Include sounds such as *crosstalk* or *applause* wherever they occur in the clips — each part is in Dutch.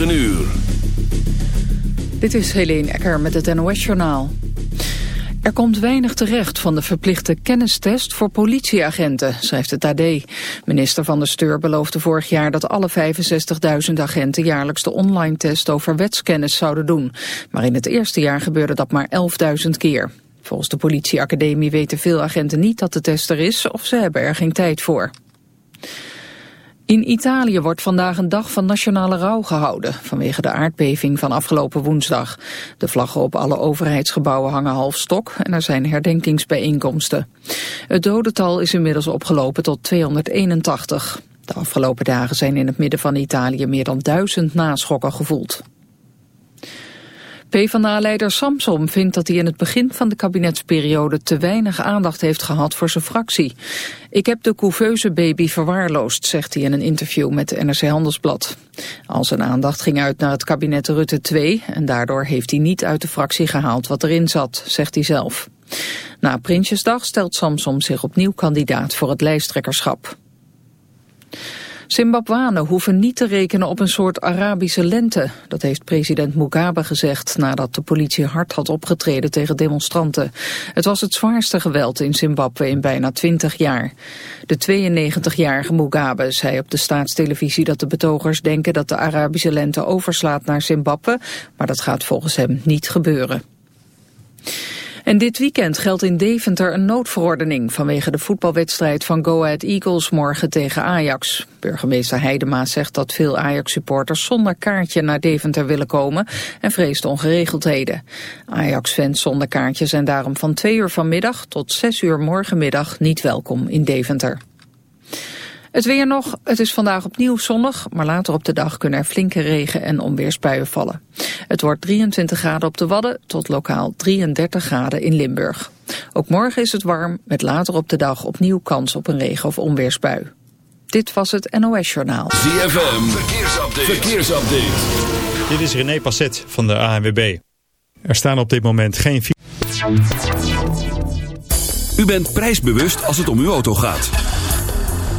9 uur. Dit is Helene Ecker met het NOS-journaal. Er komt weinig terecht van de verplichte kennistest voor politieagenten, schrijft het AD. Minister van der Steur beloofde vorig jaar dat alle 65.000 agenten jaarlijks de online test over wetskennis zouden doen. Maar in het eerste jaar gebeurde dat maar 11.000 keer. Volgens de politieacademie weten veel agenten niet dat de test er is of ze hebben er geen tijd voor. In Italië wordt vandaag een dag van nationale rouw gehouden... vanwege de aardbeving van afgelopen woensdag. De vlaggen op alle overheidsgebouwen hangen half stok... en er zijn herdenkingsbijeenkomsten. Het dodental is inmiddels opgelopen tot 281. De afgelopen dagen zijn in het midden van Italië... meer dan duizend naschokken gevoeld. PvdA-leider Samsom vindt dat hij in het begin van de kabinetsperiode te weinig aandacht heeft gehad voor zijn fractie. Ik heb de couveuse baby verwaarloosd, zegt hij in een interview met de NRC Handelsblad. Al zijn aandacht ging uit naar het kabinet Rutte 2 en daardoor heeft hij niet uit de fractie gehaald wat erin zat, zegt hij zelf. Na Prinsjesdag stelt Samsom zich opnieuw kandidaat voor het lijsttrekkerschap. Zimbabwanen hoeven niet te rekenen op een soort Arabische lente. Dat heeft president Mugabe gezegd nadat de politie hard had opgetreden tegen demonstranten. Het was het zwaarste geweld in Zimbabwe in bijna 20 jaar. De 92-jarige Mugabe zei op de staatstelevisie dat de betogers denken dat de Arabische lente overslaat naar Zimbabwe, maar dat gaat volgens hem niet gebeuren. En dit weekend geldt in Deventer een noodverordening vanwege de voetbalwedstrijd van Go Ahead Eagles morgen tegen Ajax. Burgemeester Heidema zegt dat veel Ajax-supporters zonder kaartje naar Deventer willen komen en vreest ongeregeldheden. Ajax-fans zonder kaartje zijn daarom van 2 uur vanmiddag tot 6 uur morgenmiddag niet welkom in Deventer. Het weer nog. Het is vandaag opnieuw zonnig, maar later op de dag kunnen er flinke regen- en onweersbuien vallen. Het wordt 23 graden op de Wadden tot lokaal 33 graden in Limburg. Ook morgen is het warm, met later op de dag opnieuw kans op een regen- of onweersbui. Dit was het NOS Journaal. ZFM, verkeersupdate. verkeersupdate. Dit is René Passet van de ANWB. Er staan op dit moment geen... U bent prijsbewust als het om uw auto gaat.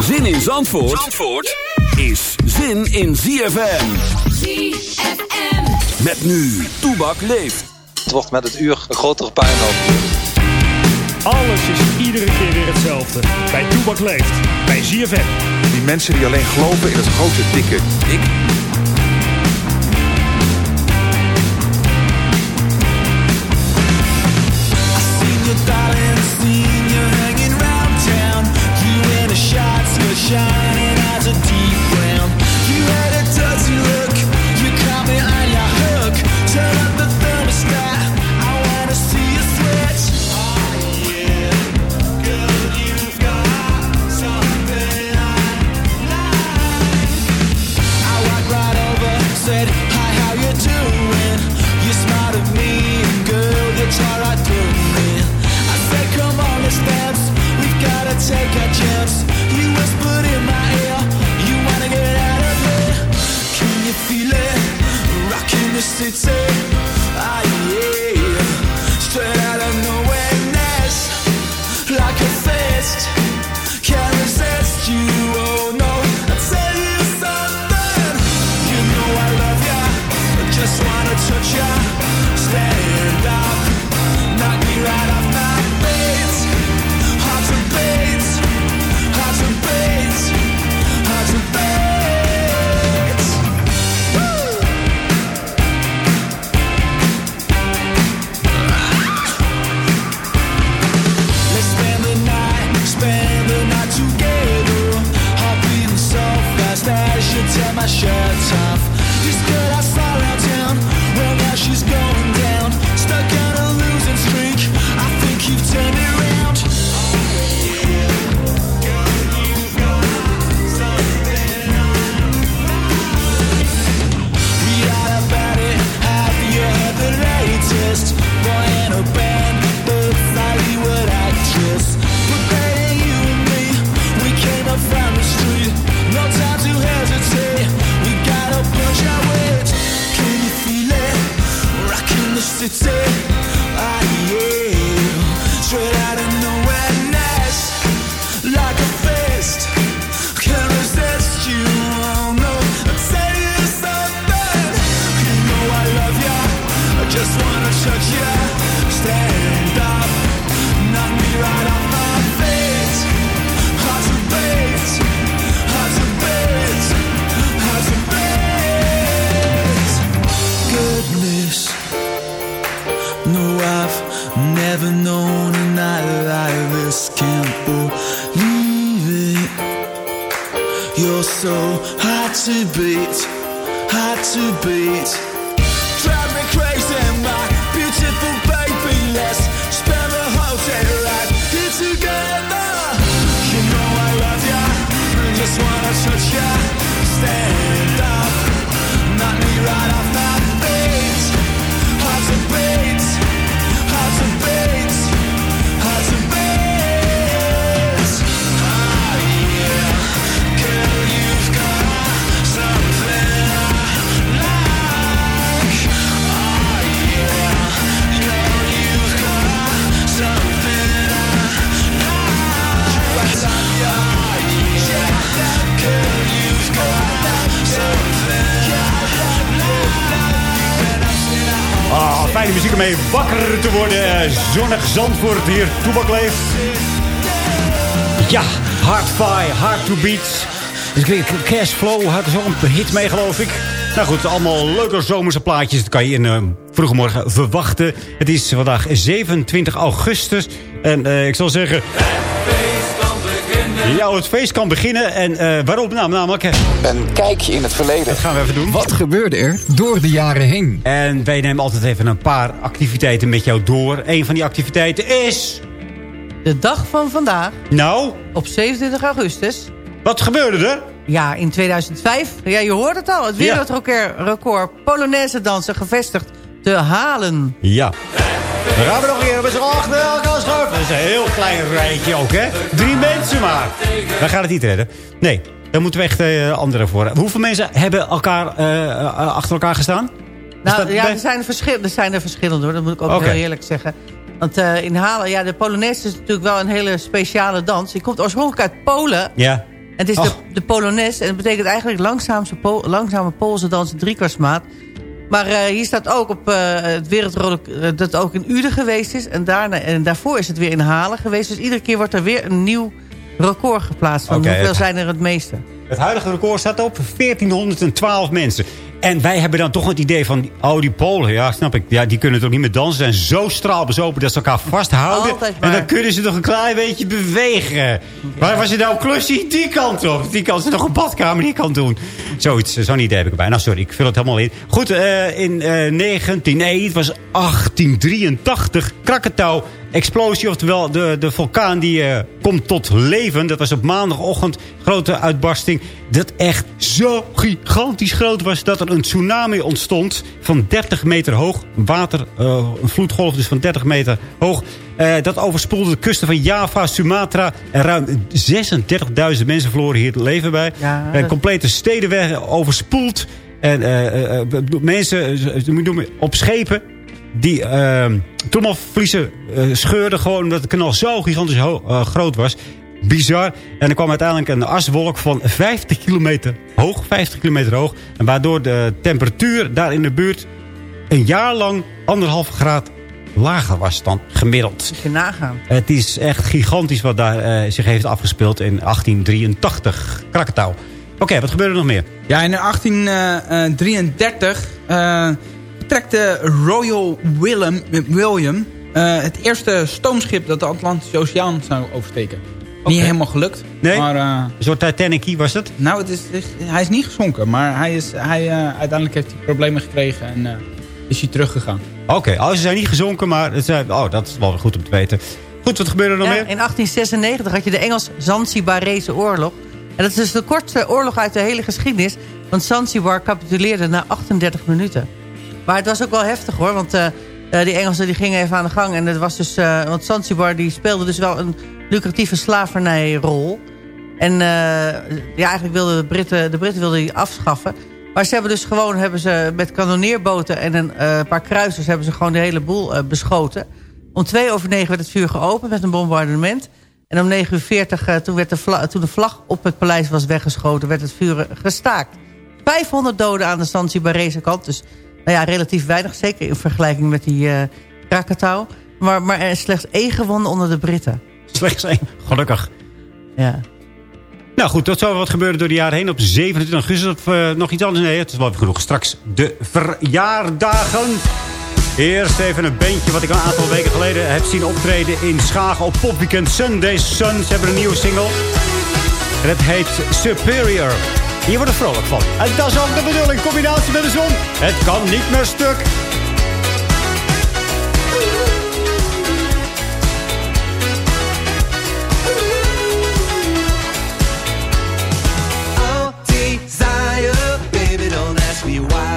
Zin in Zandvoort, Zandvoort is zin in ZFM. ZFM. Met nu, Toebak leeft. Het wordt met het uur een grotere puinhoop. Alles is iedere keer weer hetzelfde. Bij Toebak leeft. Bij ZFM. Die mensen die alleen geloven in het grote, dikke ik. Zandvoort hier, Toebak leeft. Ja, Hard Fire, Hard to Beat. Dus Cashflow had er zo'n hit mee, geloof ik. Nou goed, allemaal leuke zomerse plaatjes. Dat kan je in uh, vroege morgen verwachten. Het is vandaag 27 augustus. En uh, ik zal zeggen... Ja, het feest kan beginnen. En uh, waarom? Nou, namelijk... Een kijkje in het verleden. Dat gaan we even doen. Wat gebeurde er door de jaren heen? En wij nemen altijd even een paar activiteiten met jou door. Een van die activiteiten is... De dag van vandaag. Nou? Op 27 augustus. Wat gebeurde er? Ja, in 2005. Ja, je hoort het al. Het wereldrecord Polonaise dansen gevestigd te halen. Ja. Dan gaan we nog weer met z'n achter elkaar schuiven. Dat is een heel klein rijtje ook, hè? Drie mensen maar. Dan gaat het niet redden. Nee, daar moeten we echt uh, anderen voor. Hoeveel mensen hebben elkaar uh, achter elkaar gestaan? Nou, ja, er zijn er, verschil, er zijn er verschillende, hoor. Dat moet ik ook okay. heel eerlijk zeggen. Want uh, in Halen, ja, de Polonaise is natuurlijk wel een hele speciale dans. Die komt oorspronkelijk uit Polen. Ja. En het is de, de Polonaise. En het betekent eigenlijk langzaamse po langzame Poolse dans in driekwartsmaat. Maar uh, hier staat ook op uh, het wereldrecord uh, dat het ook in Uden geweest is. En, daarna, en daarvoor is het weer in Halen geweest. Dus iedere keer wordt er weer een nieuw record geplaatst. Van okay, hoeveel zijn er het meeste? Het huidige record staat op 1412 mensen. En wij hebben dan toch het idee van... Oh, die Polen, ja, snap ik. Ja, die kunnen toch niet meer dansen. Ze zijn zo straalbezopen dat ze elkaar vasthouden. En dan kunnen ze toch een klein beetje bewegen. Ja. Waar was je nou klusje die kant op? Die kant is toch een badkamer die kan doen. Zoiets, zo'n idee heb ik erbij. Nou, sorry, ik vul het helemaal in. Goed, uh, in uh, 19... Nee, het was 1883. Krakatau explosie, oftewel de, de vulkaan die uh, komt tot leven. Dat was op maandagochtend, grote uitbarsting. Dat echt zo gigantisch groot was dat er een tsunami ontstond van 30 meter hoog. Water, uh, een vloedgolf dus van 30 meter hoog. Uh, dat overspoelde de kusten van Java, Sumatra. En ruim 36.000 mensen verloren hier het leven bij. Ja, dat... complete steden werden overspoeld. En mensen op schepen die uh, trommelvliezen uh, scheurden gewoon omdat het kanaal zo gigantisch uh, groot was. Bizar. En er kwam uiteindelijk een aswolk van 50 kilometer hoog. 50 kilometer hoog. En waardoor de temperatuur daar in de buurt een jaar lang anderhalf graad lager was dan gemiddeld. Moet je nagaan. Het is echt gigantisch wat daar uh, zich heeft afgespeeld in 1883. Krakatau. Oké, okay, wat gebeurde er nog meer? Ja, in 1833 trekt de Royal Willem, William uh, het eerste stoomschip dat de Atlantische Oceaan zou oversteken. Okay. Niet helemaal gelukt. Nee? Maar, uh, een soort Titanic was het? Nou, het is, het is, hij is niet gezonken. Maar hij is, hij, uh, uiteindelijk heeft hij problemen gekregen en uh, is hij teruggegaan. Oké, okay. oh, ze zijn niet gezonken, maar het zijn, oh, dat is wel goed om te weten. Goed, wat gebeurde er nog ja, meer? In 1896 had je de Engels-Zanzibarese oorlog. En dat is dus de kortste oorlog uit de hele geschiedenis. Want Zanzibar capituleerde na 38 minuten. Maar het was ook wel heftig hoor, want uh, die Engelsen die gingen even aan de gang. En het was dus, uh, want Zanzibar die speelde dus wel een lucratieve slavernijrol. En uh, ja, eigenlijk wilden de Britten, de Britten wilden die afschaffen. Maar ze hebben dus gewoon hebben ze met kanoneerboten en een eh, paar kruisers... hebben ze gewoon de hele boel eh, beschoten. Om twee over negen werd het vuur geopend met een bombardement. En om 9 uur 40, eh, toen, werd de vla- toen de vlag op het paleis was weggeschoten... werd het vuur gestaakt. 500 doden aan de stantie bij Rezekant. Dus nou ja, relatief weinig. Zeker in vergelijking met die eh Krakatau. Maar, maar er is slechts één gewonde onder de Britten. Slechts één. Gelukkig. Ja. Nou goed, tot zo wat gebeurde door de jaren heen. Op 27 augustus of eh, nog iets anders. Nee, het is wel even genoeg. Straks de verjaardagen. Eerst even een bandje wat ik een aantal weken geleden heb zien optreden in Schagen op popweekend Sunday Sun. Ze hebben een nieuwe single. En het heet Superior. Hier wordt er vrolijk van. En dat is ook de bedoeling. Combinatie met de zon. Het kan niet meer stuk. Oh, desire, baby, don't ask me why.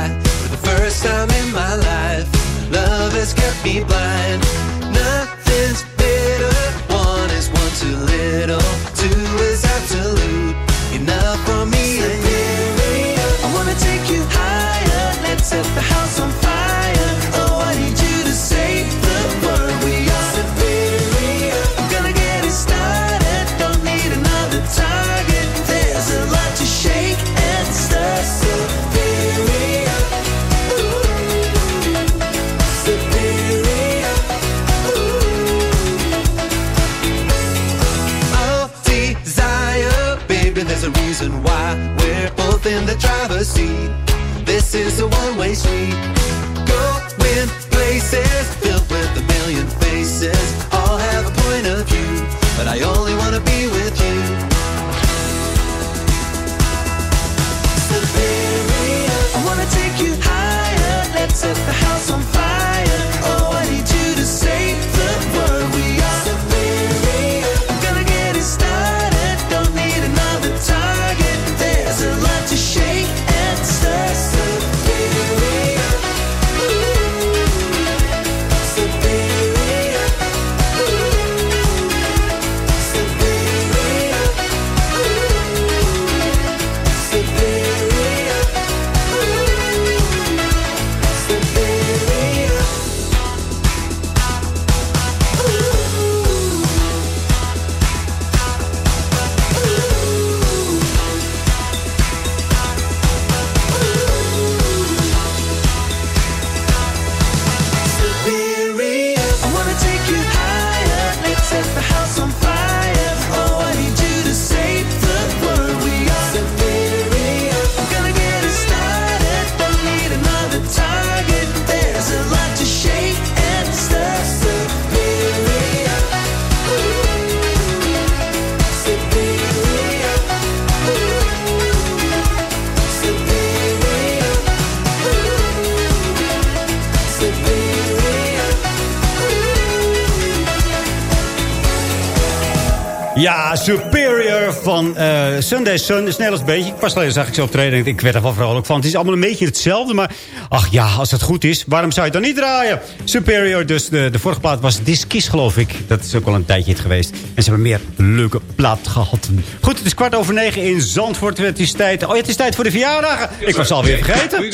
Ja, Superior van eh, Sunday Sun. Is Nederlands beetje. Ik pas geleden zag ik ze optreden. en Ik werd er wel vrolijk van. Het is allemaal een beetje hetzelfde. Maar ach ja, als het goed is. Waarom zou je het dan niet draaien? Superior. Dus de, de vorige plaat was This Kiss, geloof ik. Dat is ook al een tijdje het geweest. En ze hebben meer leuke plaat gehad. Goed, het is kwart over negen in Zandvoort. Het is tijd, oh ja, het is tijd voor de verjaardagen. Ik was alweer vergeten.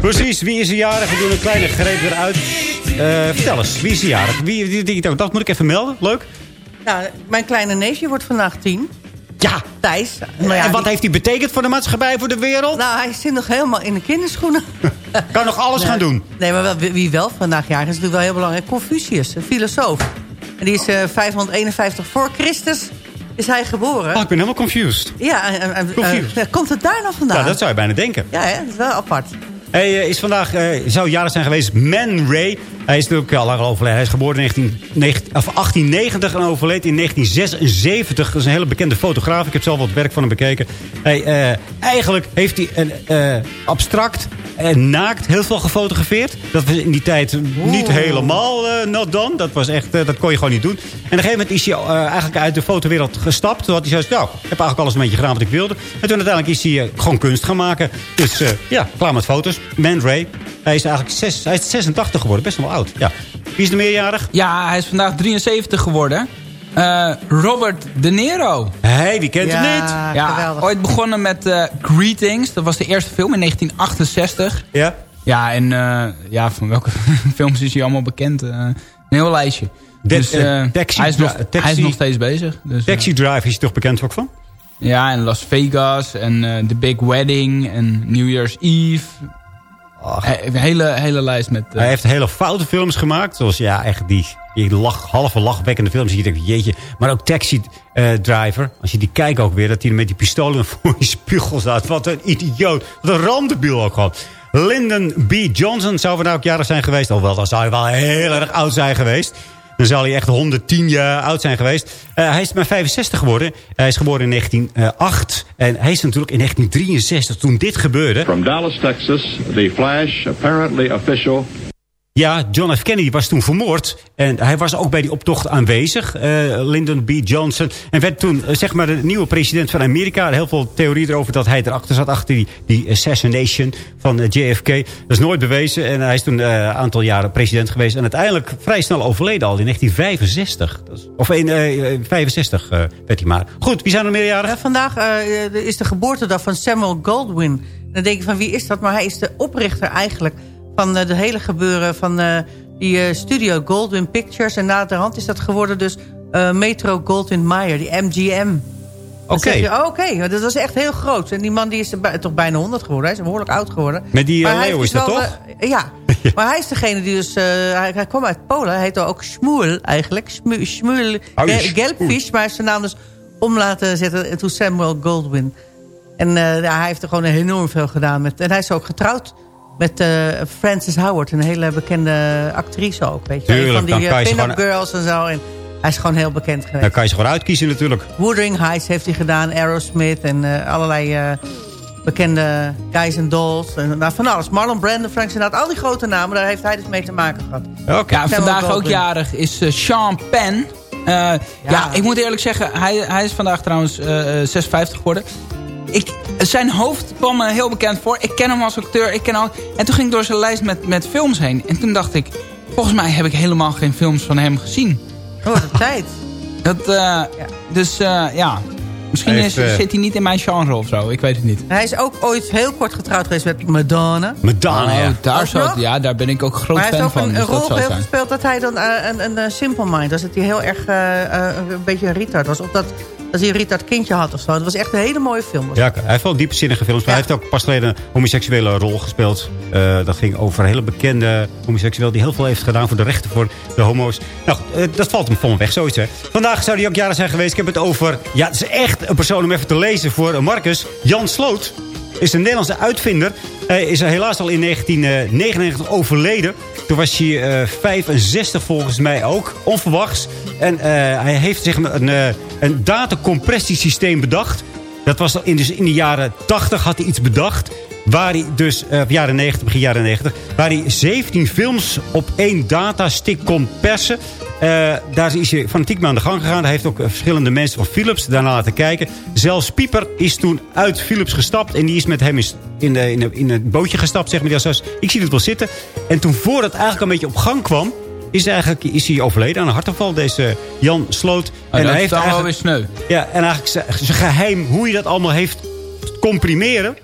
Precies, wie is er jarig? We doen een kleine greep eruit. Eh, vertel eens, wie is er jarig? Wie, die, die, die- dat moet ik even melden. Leuk. Nou, mijn kleine neefje wordt vandaag tien. Ja. Thijs. Nou ja, en wat die- heeft hij betekend voor de maatschappij, voor de wereld? Nou, hij zit nog helemaal in de kinderschoenen. *laughs* kan nog alles gaan doen. Nee, maar wel, wie wel vandaag jarig is, is natuurlijk wel heel belangrijk. Confucius, een filosoof. En die is eh 551 voor Christus is hij geboren. Oh, ik ben helemaal confused. Ja, en, en- en- Confused. eh, komt het daar nou vandaan? Ja, dat zou je bijna denken. Ja, hè? dat is wel apart. Hij eh, is vandaag, eh, zou jarig zijn geweest, Man Ray. Hij is natuurlijk al lang overleden. Hij is geboren in 19, of 1890 en overleed in 1976. Dat is een hele bekende fotograaf. Ik heb zelf wat werk van hem bekeken. Hij, eh, eigenlijk heeft hij een, abstract en naakt heel veel gefotografeerd. Dat was in die tijd niet helemaal not done. Dat, was echt, dat kon je gewoon niet doen. En op een gegeven moment is hij eigenlijk uit de fotowereld gestapt. Toen had hij zoiets nou, ik heb eigenlijk alles een beetje gedaan wat ik wilde. En toen uiteindelijk is hij gewoon kunst gaan maken. Dus ja, klaar met foto's. Man Ray. Hij is eigenlijk zes, hij is 86 geworden, best wel oud. Ja. Wie is er meerjarig? Ja, hij is vandaag 73 geworden. Eh, Robert De Niro. Hé, hey, wie kent hem niet? Ja, geweldig. ooit begonnen met eh, Greetings. Dat was de eerste film in 1968. Ja? Ja, en eh, ja, van welke *laughs* films is hij allemaal bekend? Een heel lijstje. De- dus Taxi hij, is nog, Dri- Taxi- hij is nog steeds bezig. Dus, Taxi Drive is je toch bekend ook van? ja, en Las Vegas en eh, The Big Wedding en New Year's Eve. Een hele, hele lijst met... eh, Hij heeft hele foute films gemaakt. Zoals ja, echt die, die lach, halve lachwekkende films. Je denkt, jeetje. Maar ook Taxi eh, Driver. Als je die kijkt ook weer. Dat hij met die pistolen *laughs* voor je spiegel staat. Wat een idioot. Wat een randebiel ook gewoon. Lyndon B. Johnson zou vandaag ook jarig zijn geweest. Alhoewel, dan zou hij wel heel erg oud zijn geweest. Dan zou hij echt 110 jaar oud zijn geweest. Eh, hij is maar 65 geworden. Hij is geboren in 1908. En hij is natuurlijk in 1963 toen dit gebeurde. From Dallas, Texas, the Flash, apparently official. Ja, John F. Kennedy was toen vermoord. En hij was ook bij die optocht aanwezig, eh, Lyndon B. Johnson. En werd toen eh, zeg maar de nieuwe president van Amerika. Heel veel theorieën erover dat hij erachter zat. Achter die, die assassination van eh, JFK. Dat is nooit bewezen. En hij is toen een aantal jaren president geweest. En uiteindelijk vrij snel overleden al in 1965. Dat is- Of in eh, 65 eh, werd hij maar. Goed, wie zijn er meerjarigen? Vandaag is de geboortedag van Samuel Goldwyn. Dan denk je van wie is dat? Maar hij is de oprichter eigenlijk van eh, de hele gebeuren van eh, die eh, studio Goldwyn Pictures. En na de hand is dat geworden dus eh, Metro Goldwyn Mayer, die MGM. Oké. oh, Oké, dat was echt heel groot. En die man die is bij- toch bijna 100 geworden. Hij is behoorlijk oud geworden. Met die, eh, Maar hij Leo is dus dat wel toch? ja, *laughs* maar hij is degene die dus... eh, hij, hij kwam uit Polen. Hij heet ook Schmuel eigenlijk. Schmu- Schmuel Oh. Maar hij heeft zijn naam dus om laten zetten. En toen Samuel Goldwyn. En eh, hij heeft er gewoon enorm veel gedaan. Met, en hij is ook getrouwd met eh, Frances Howard. Een hele bekende actrice ook. Weet je. Tuurlijk, Van die pin-up gewoon- girls en zo. En hij is gewoon heel bekend geweest. Dan kan je ze gewoon uitkiezen natuurlijk. Wuthering Heights heeft hij gedaan. Aerosmith en eh, allerlei eh, bekende guys en dolls. En, nou, van alles. Marlon Brando, Frank Sinatra. Al die grote namen, daar heeft hij dus mee te maken gehad. Oké. Ja, vandaag ook jarig is eh, Sean Penn. Eh, ja. ik moet eerlijk zeggen, hij, hij is vandaag trouwens eh, eh, 56 geworden. Ik, zijn hoofd kwam me heel bekend voor. Ik ken hem als acteur. Ik ken al, en toen ging ik door zijn lijst met, met films heen. En toen dacht ik, volgens mij heb ik helemaal geen films van hem gezien. Oh, de tijd. Dat, eh, Dus eh, ja, misschien Hij is, heeft, eh, zit hij niet in mijn genre of zo. Ik weet het niet. Hij is ook ooit heel kort getrouwd geweest met Madonna. Madonna, ja. Oh, daar, Ook zou, nog? ja, daar ben ik ook groot maar hij heeft fan ook van. een, een Dus rol zijn. gespeeld dat hij dan een, een, een simple mind was. Dat hij heel erg een beetje een retard was. Of dat, dat hij een retard kindje had of zo. Het was echt een hele mooie film. Ja, hij heeft wel diepzinnige films. Maar hij heeft ook pas geleden een homoseksuele rol gespeeld. Eh, dat ging over een hele bekende homoseksueel... die heel veel heeft gedaan voor de rechten voor de homo's. Nou, eh, dat valt hem van weg, zoiets hè. Vandaag zou hij ook jaren zijn geweest. Ik heb het over... Ja, het is echt een persoon om even te lezen voor eh, Marcus. Jan Sloot is een Nederlandse uitvinder. Hij is helaas al in 1999 overleden. Toen was hij eh, 65 volgens mij ook, onverwachts. En eh, hij heeft zeg een, eh, een datacompressiesysteem bedacht. Dat was in, in de jaren 80 had hij iets bedacht. Waar hij dus, eh jaren 90, begin jaren 90... waar hij 17 films op één datastick kon persen. Eh, daar is hij fanatiek mee aan de gang gegaan. Hij heeft ook eh, verschillende mensen van Philips daarna laten kijken. Zelfs Pieper is toen uit Philips gestapt. En die is met hem in, in, de, in, de, in het bootje gestapt. Zeg maar. Die was ik zie het wel zitten. En toen voor het eigenlijk een beetje op gang kwam... is, eigenlijk, is hij overleden aan een hartaanval. Deze Jan Sloot. Oh, en hij heeft sneu. ja, en eigenlijk zijn- zijn geheim hoe hij dat allemaal heeft comprimeren...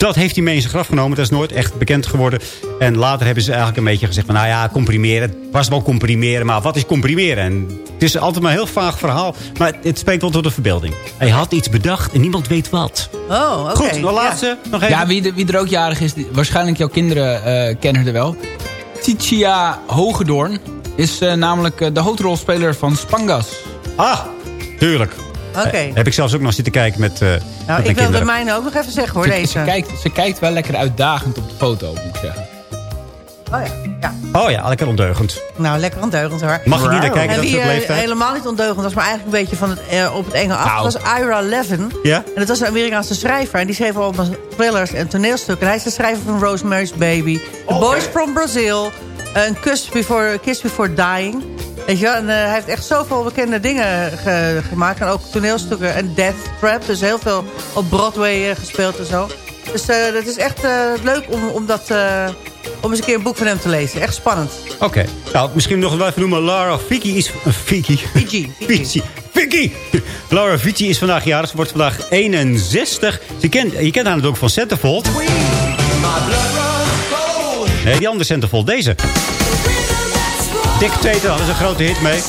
Dat heeft hij mee in zijn graf genomen. Dat is nooit echt bekend geworden. En later hebben ze eigenlijk een beetje gezegd... Van, nou ja, comprimeren. Het was wel comprimeren, maar wat is comprimeren? En het is altijd maar een heel vaag verhaal. Maar het spreekt wel tot de verbeelding. Hij had iets bedacht en niemand weet wat. Oh, oké. Goed, de laatste. Nog even. Ja, wie, er- wie er ook jarig is, die- waarschijnlijk jouw kinderen eh, kennen er wel. Titia Hogedoorn is eh, namelijk eh, de hoofdrolspeler van Spangas. Ah, tuurlijk. Oké. Eh, heb ik zelfs ook nog zitten kijken met, eh met Nou, ik wil de mijne ook nog even zeggen hoor, Ze, deze. ze, kijkt, ze kijkt wel lekker uitdagend op de foto, moet ik zeggen. Oh ja, ja. Oh ja, lekker ondeugend. Nou, lekker ondeugend hoor. Mag je niet naar kijken, En dat is leeftijd? helemaal niet ondeugend was, maar eigenlijk een beetje van het, op het enge af. Nou. was Ira Levin. Ja? En dat was een Amerikaanse schrijver. En die schreef allemaal thrillers en toneelstukken. En hij is de schrijver van Rosemary's Baby. The Boys from Brazil. Een Kiss Before, Kiss Before Dying. Weet je wel? En eh, hij heeft echt zoveel bekende dingen ge- gemaakt. En ook toneelstukken. En Death Trap. Dus heel veel op Broadway eh, gespeeld en zo. Dus eh, het is echt eh, leuk om, om dat... eh, om eens een keer een boek van hem te lezen. Echt spannend. Oké. Nou, misschien nog wel even noemen. Laura Vicky is... Uh, Vicky. *laughs* Vicky. Vicky. Vicky. Laura Vicky is vandaag jarig. Ze wordt vandaag 61. Ze kent, je kent haar natuurlijk van Centerfold. Nee, die andere Centerfold. Deze. Dictator hadden ze een grote hit mee.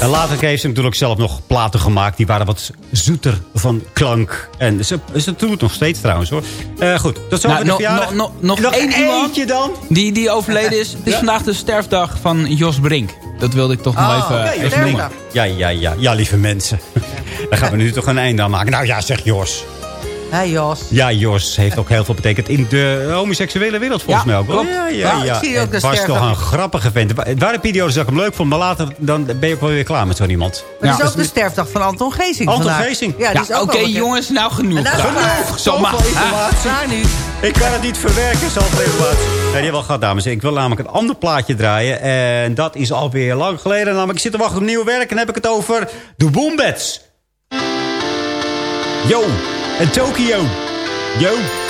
En later heeft ze natuurlijk zelf nog platen gemaakt. Die waren wat zoeter van klank. En ze, ze doet het nog steeds trouwens hoor. Eh, goed, dat is Nou, over nog- de verjaardag. nog- één iemand. eentje dan. Die, die overleden is. Het is Ja. vandaag de sterfdag van Jos Brink. Dat wilde ik toch nog Oh, even, oké, even noemen. Ja, ja, ja. Ja, lieve mensen. *laughs* Daar gaan we nu toch een einde aan maken. Nou ja, zeg Jos. Hé Jos. Ja, Jos heeft ook heel veel betekend in de homoseksuele wereld volgens Ja, mij ook. klopt. Ja, Ja, ja, ik ja. zie ook Het de was toch een grappige vent. Het waren periodes dat ik hem leuk vond, maar later dan ben je ook wel weer klaar met zo'n iemand. Maar het Ja. is ook de sterfdag van Anton Geesing Anton vandaag. Geesing. Ja, die is Ja, ook oké jongens, nou genoeg. En dat is dan. waar. Zo maar. Zoveel informatie. Klaar nu. Ik kan het niet verwerken, zoveel informatie. Nee, die hebben wel gehad, dames. Ik wil namelijk een ander plaatje draaien. En dat is alweer lang geleden. Namelijk, ik zit te wachten op nieuw werk. En dan heb ik het over de Wombats. Yo, en Tokyo. Yo.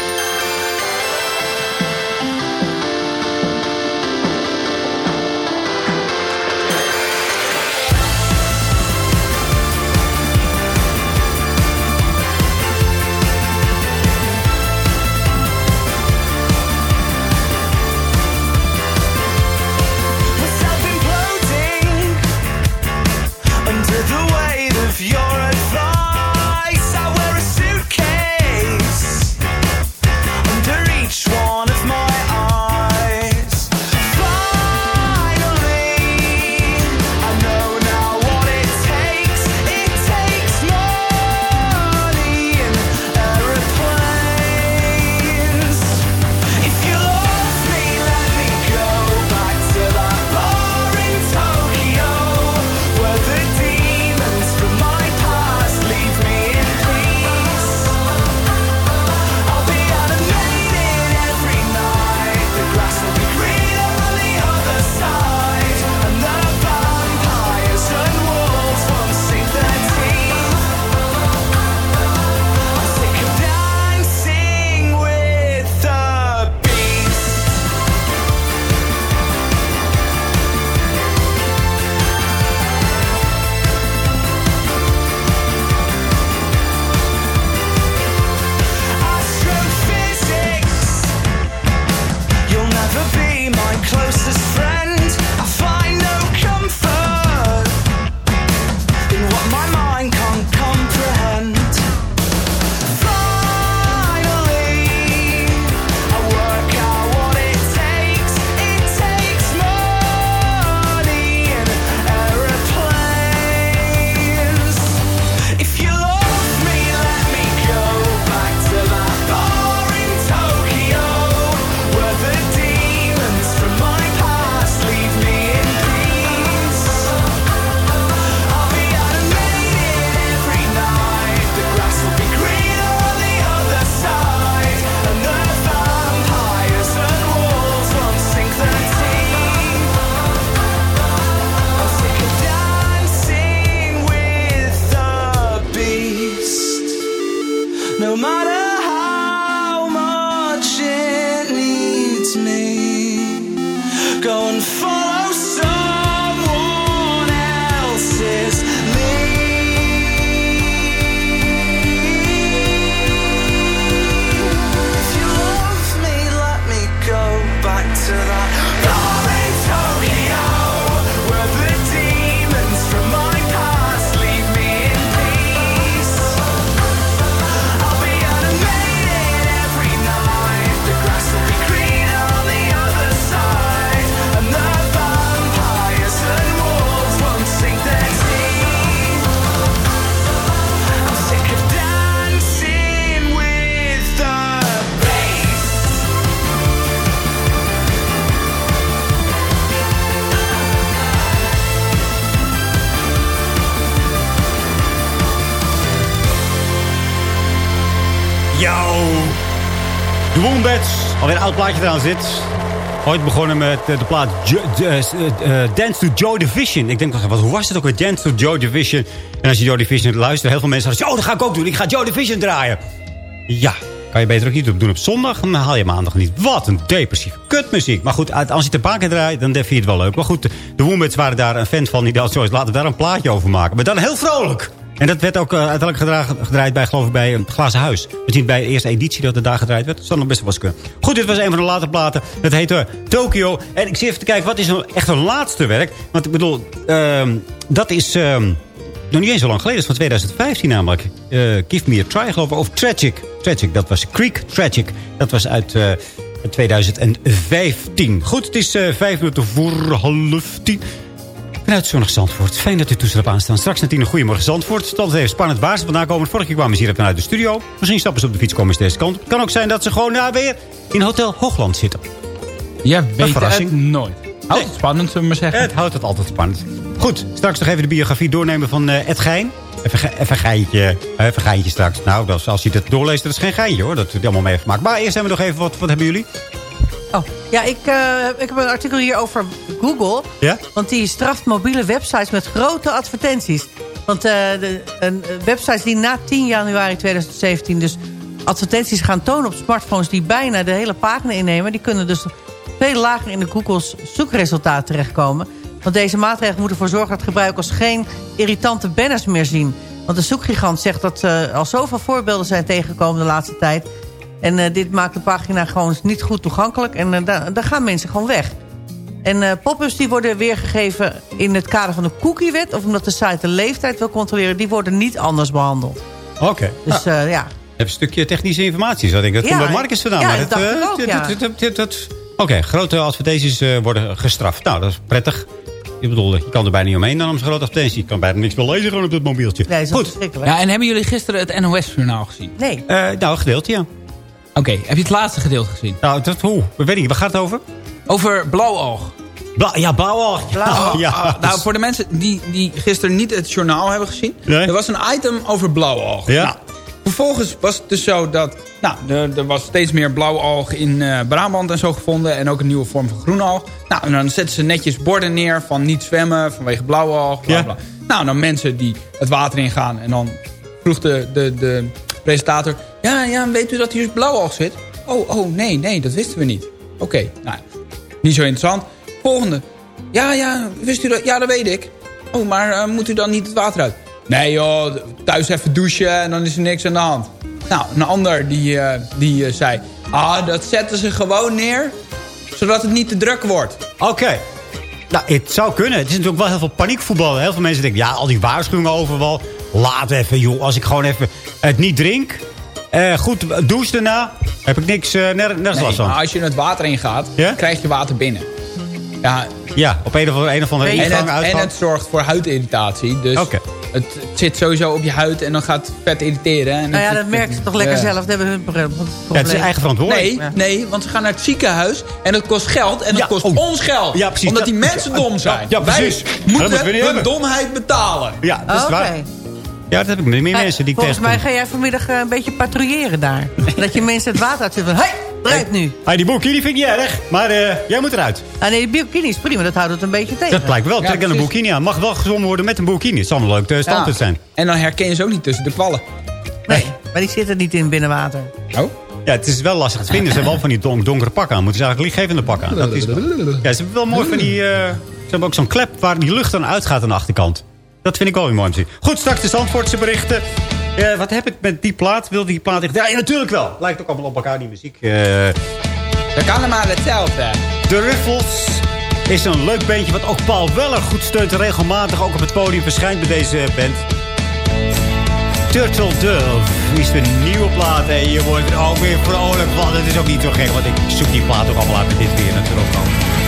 Oud plaatje trouwens dit. Ooit begonnen met eh, de plaat eh, eh, Dance to Joy Division. Ik denk, wat, hoe was het ook weer? Dance to Joy Division. En als je Joy Division luistert, heel veel mensen zeggen... Oh, dat ga ik ook doen. Ik ga Joy Division draaien. Ja, kan je beter ook niet doen op zondag. Dan haal je maandag niet. Wat een depressieve kutmuziek. Maar goed, als je het een draait, dan vind je het wel leuk. Maar goed, de Wombats waren daar een fan van. Die dacht, laten we daar een plaatje over maken. Maar dan heel vrolijk. En dat werd ook uh, uiteindelijk gedraaid bij, geloof ik, bij een glazen huis. We bij de eerste editie dat het daar gedraaid werd. Dat zou nog best wel kunnen. Goed, dit was een van de late platen. Dat heette uh, Tokyo. En ik zie even te kijken, wat is nou echt een laatste werk? Want ik bedoel, uh, dat is ehm, nog niet eens zo lang geleden. Dat is van 2015 namelijk. Uh, Give Me a Try, geloof ik. Of Tragic. Tragic, dat was Creek Tragic. Dat was uit... 2015. Goed, het is vijf minuten voor half tien. Vanuit zonnig Zandvoort. Fijn dat u toestel hebt aanstaan. Straks naar tien een goedemorgen Zandvoort. Stand even spannend baas. Vandaan komen. Vorige keer kwamen ze hier vanuit de studio. Misschien stappen ze op de fiets komen ze deze kant. kan ook zijn dat ze gewoon daar weer in Hotel Hoogland zitten. Ja, weet het nooit. Houdt het spannend, zullen we maar zeggen. Het houdt het altijd spannend. Goed, straks nog even de biografie doornemen van uh, Ed Gein. Even, even, geintje, even geintje straks. Nou, als je het doorleest, dat is geen geintje hoor. Dat heb je allemaal meegemaakt. Maar eerst hebben we nog even, wat, wat hebben jullie? Oh, ja, ik, uh, ik heb een artikel hier over Google. Ja? Want die straft mobiele websites met grote advertenties. Want uh, de, een, websites die na 10 januari 2017 dus advertenties gaan tonen op smartphones... die bijna de hele pagina innemen... die kunnen dus veel lager in de Google's zoekresultaat terechtkomen. Want deze maatregelen moeten ervoor zorgen dat gebruikers geen irritante banners meer zien. Want de zoekgigant zegt dat er al zoveel voorbeelden zijn tegengekomen de laatste tijd... En uh, dit maakt de pagina gewoon niet goed toegankelijk. En uh, daar, daar gaan mensen gewoon weg. En uh, pop-ups die worden weergegeven in het kader van de cookiewet... of omdat de site de leeftijd wil controleren... die worden niet anders behandeld. Oké. Okay. Dus ja. ja. Een stukje technische informatie, zou ik. Dat ja, komt bij Marcus vandaan. Ja, maar dat dacht ik ook, ja. Oké, grote advertenties worden gestraft. Nou, dat is prettig. Ik bedoel, je kan er bijna niet omheen dan om zo'n grote advertentie. Je kan bijna niks meer lezen gewoon op dat mobieltje. Nee, Goed. Ja, en hebben jullie gisteren het NOS-journaal gezien? Nee. nou, gedeeld, ja. Oké, okay, heb je het laatste gedeelte gezien? Nou, dat, hoe? We weten niet, waar gaat het over? Over blauwoog. Bla ja, blauwoog. Blauwoog. *laughs* Ja, nou, voor de mensen die, die gisteren niet het journaal hebben gezien. Nee? Er was een item over blauwoog. Ja. Nou, vervolgens was het dus zo dat... Nou, er, er was steeds meer blauwoog in uh, Brabant en zo gevonden. En ook een nieuwe vorm van groenoog. Nou, en dan zetten ze netjes borden neer van niet zwemmen vanwege blauwoog. Bla, bla. Ja. Nou, dan mensen die het water ingaan. En dan vroeg de, de, de presentator... Ja, ja, weet u dat hier blauwalg zit? Oh, oh, nee, nee, dat wisten we niet. Oké, okay, nou, niet zo interessant. Volgende. Ja, ja, wist u dat? Ja, dat weet ik. Oh, maar uh, moet u dan niet het water uit? Nee joh, thuis even douchen en dan is er niks aan de hand. Nou, een ander die, uh, die uh, zei... Ah, dat zetten ze gewoon neer, zodat het niet te druk wordt. Oké. Nou, het zou kunnen. Het is natuurlijk wel heel veel paniekvoetbal. Heel veel mensen denken, ja, al die waarschuwingen overal. Laat even, joh. Als ik gewoon even het niet drink... Goed, douche daarna. Heb ik niks, uh, nergens nee, last van. Maar als je het water ingaat, yeah? krijg je water binnen. Ja, ja op een of andere, een of andere en ingang, het, En het zorgt voor huidirritatie. Dus okay. het, het, zit sowieso op je huid en dan gaat het vet irriteren. En nou ja, dat merken ze toch lekker uh, zelf. Dat hebben hun probleem. Ja, het is eigen verantwoordelijkheid. Nee, nee, want ze gaan naar het ziekenhuis en dat kost geld. En dat ja, kost oh. ons geld. Ja, precies. Omdat die mensen dom zijn. Ja, precies. Wij moeten hun domheid betalen. Ja, dat is waar. Ja, dat heb ik met meer mensen die ik Volgens mij ga jij vanmiddag uh, een beetje patrouilleren daar. *laughs* dat je mensen het water uit van... Hé, hey, draait nu. Hey, die burkini vind ik niet erg, maar uh, jij moet eruit. Ah, nee, die burkini is prima. Dat houdt het een beetje tegen. Dat blijkt wel. Trek dan een burkini aan. Mag wel gezongen worden met een burkini. Het zal een leuk standpunt ja. zijn. En dan herken je ze ook niet tussen de kwallen. Nee, maar die zitten niet in binnenwater. Oh? Ja, het is wel lastig te vinden. Ze hebben wel van die don donkere pakken aan. Moeten ze eigenlijk lichtgevende pakken aan. Dat is wel... Ja, ze hebben wel mooi van die... Uh, ze hebben ook zo'n klep waar die lucht dan uitgaat aan de achterkant. Dat vind ik wel weer mooi om te zien. Goed, straks de Zandvoortse berichten. Uh, wat heb ik met die plaat? Wil die plaat echt... Ja, ja, natuurlijk wel. Lijkt ook allemaal op elkaar, die muziek. Uh... Dat kan allemaal hetzelfde. De Ruffles is een leuk bandje wat ook Paul Weller goed steunt. En regelmatig ook op het podium verschijnt bij deze band. Turtle Dove is de nieuwe plaat. En je wordt er ook weer vrolijk van. Het is ook niet zo gek, want ik zoek die plaat ook allemaal uit met dit weer natuurlijk ook.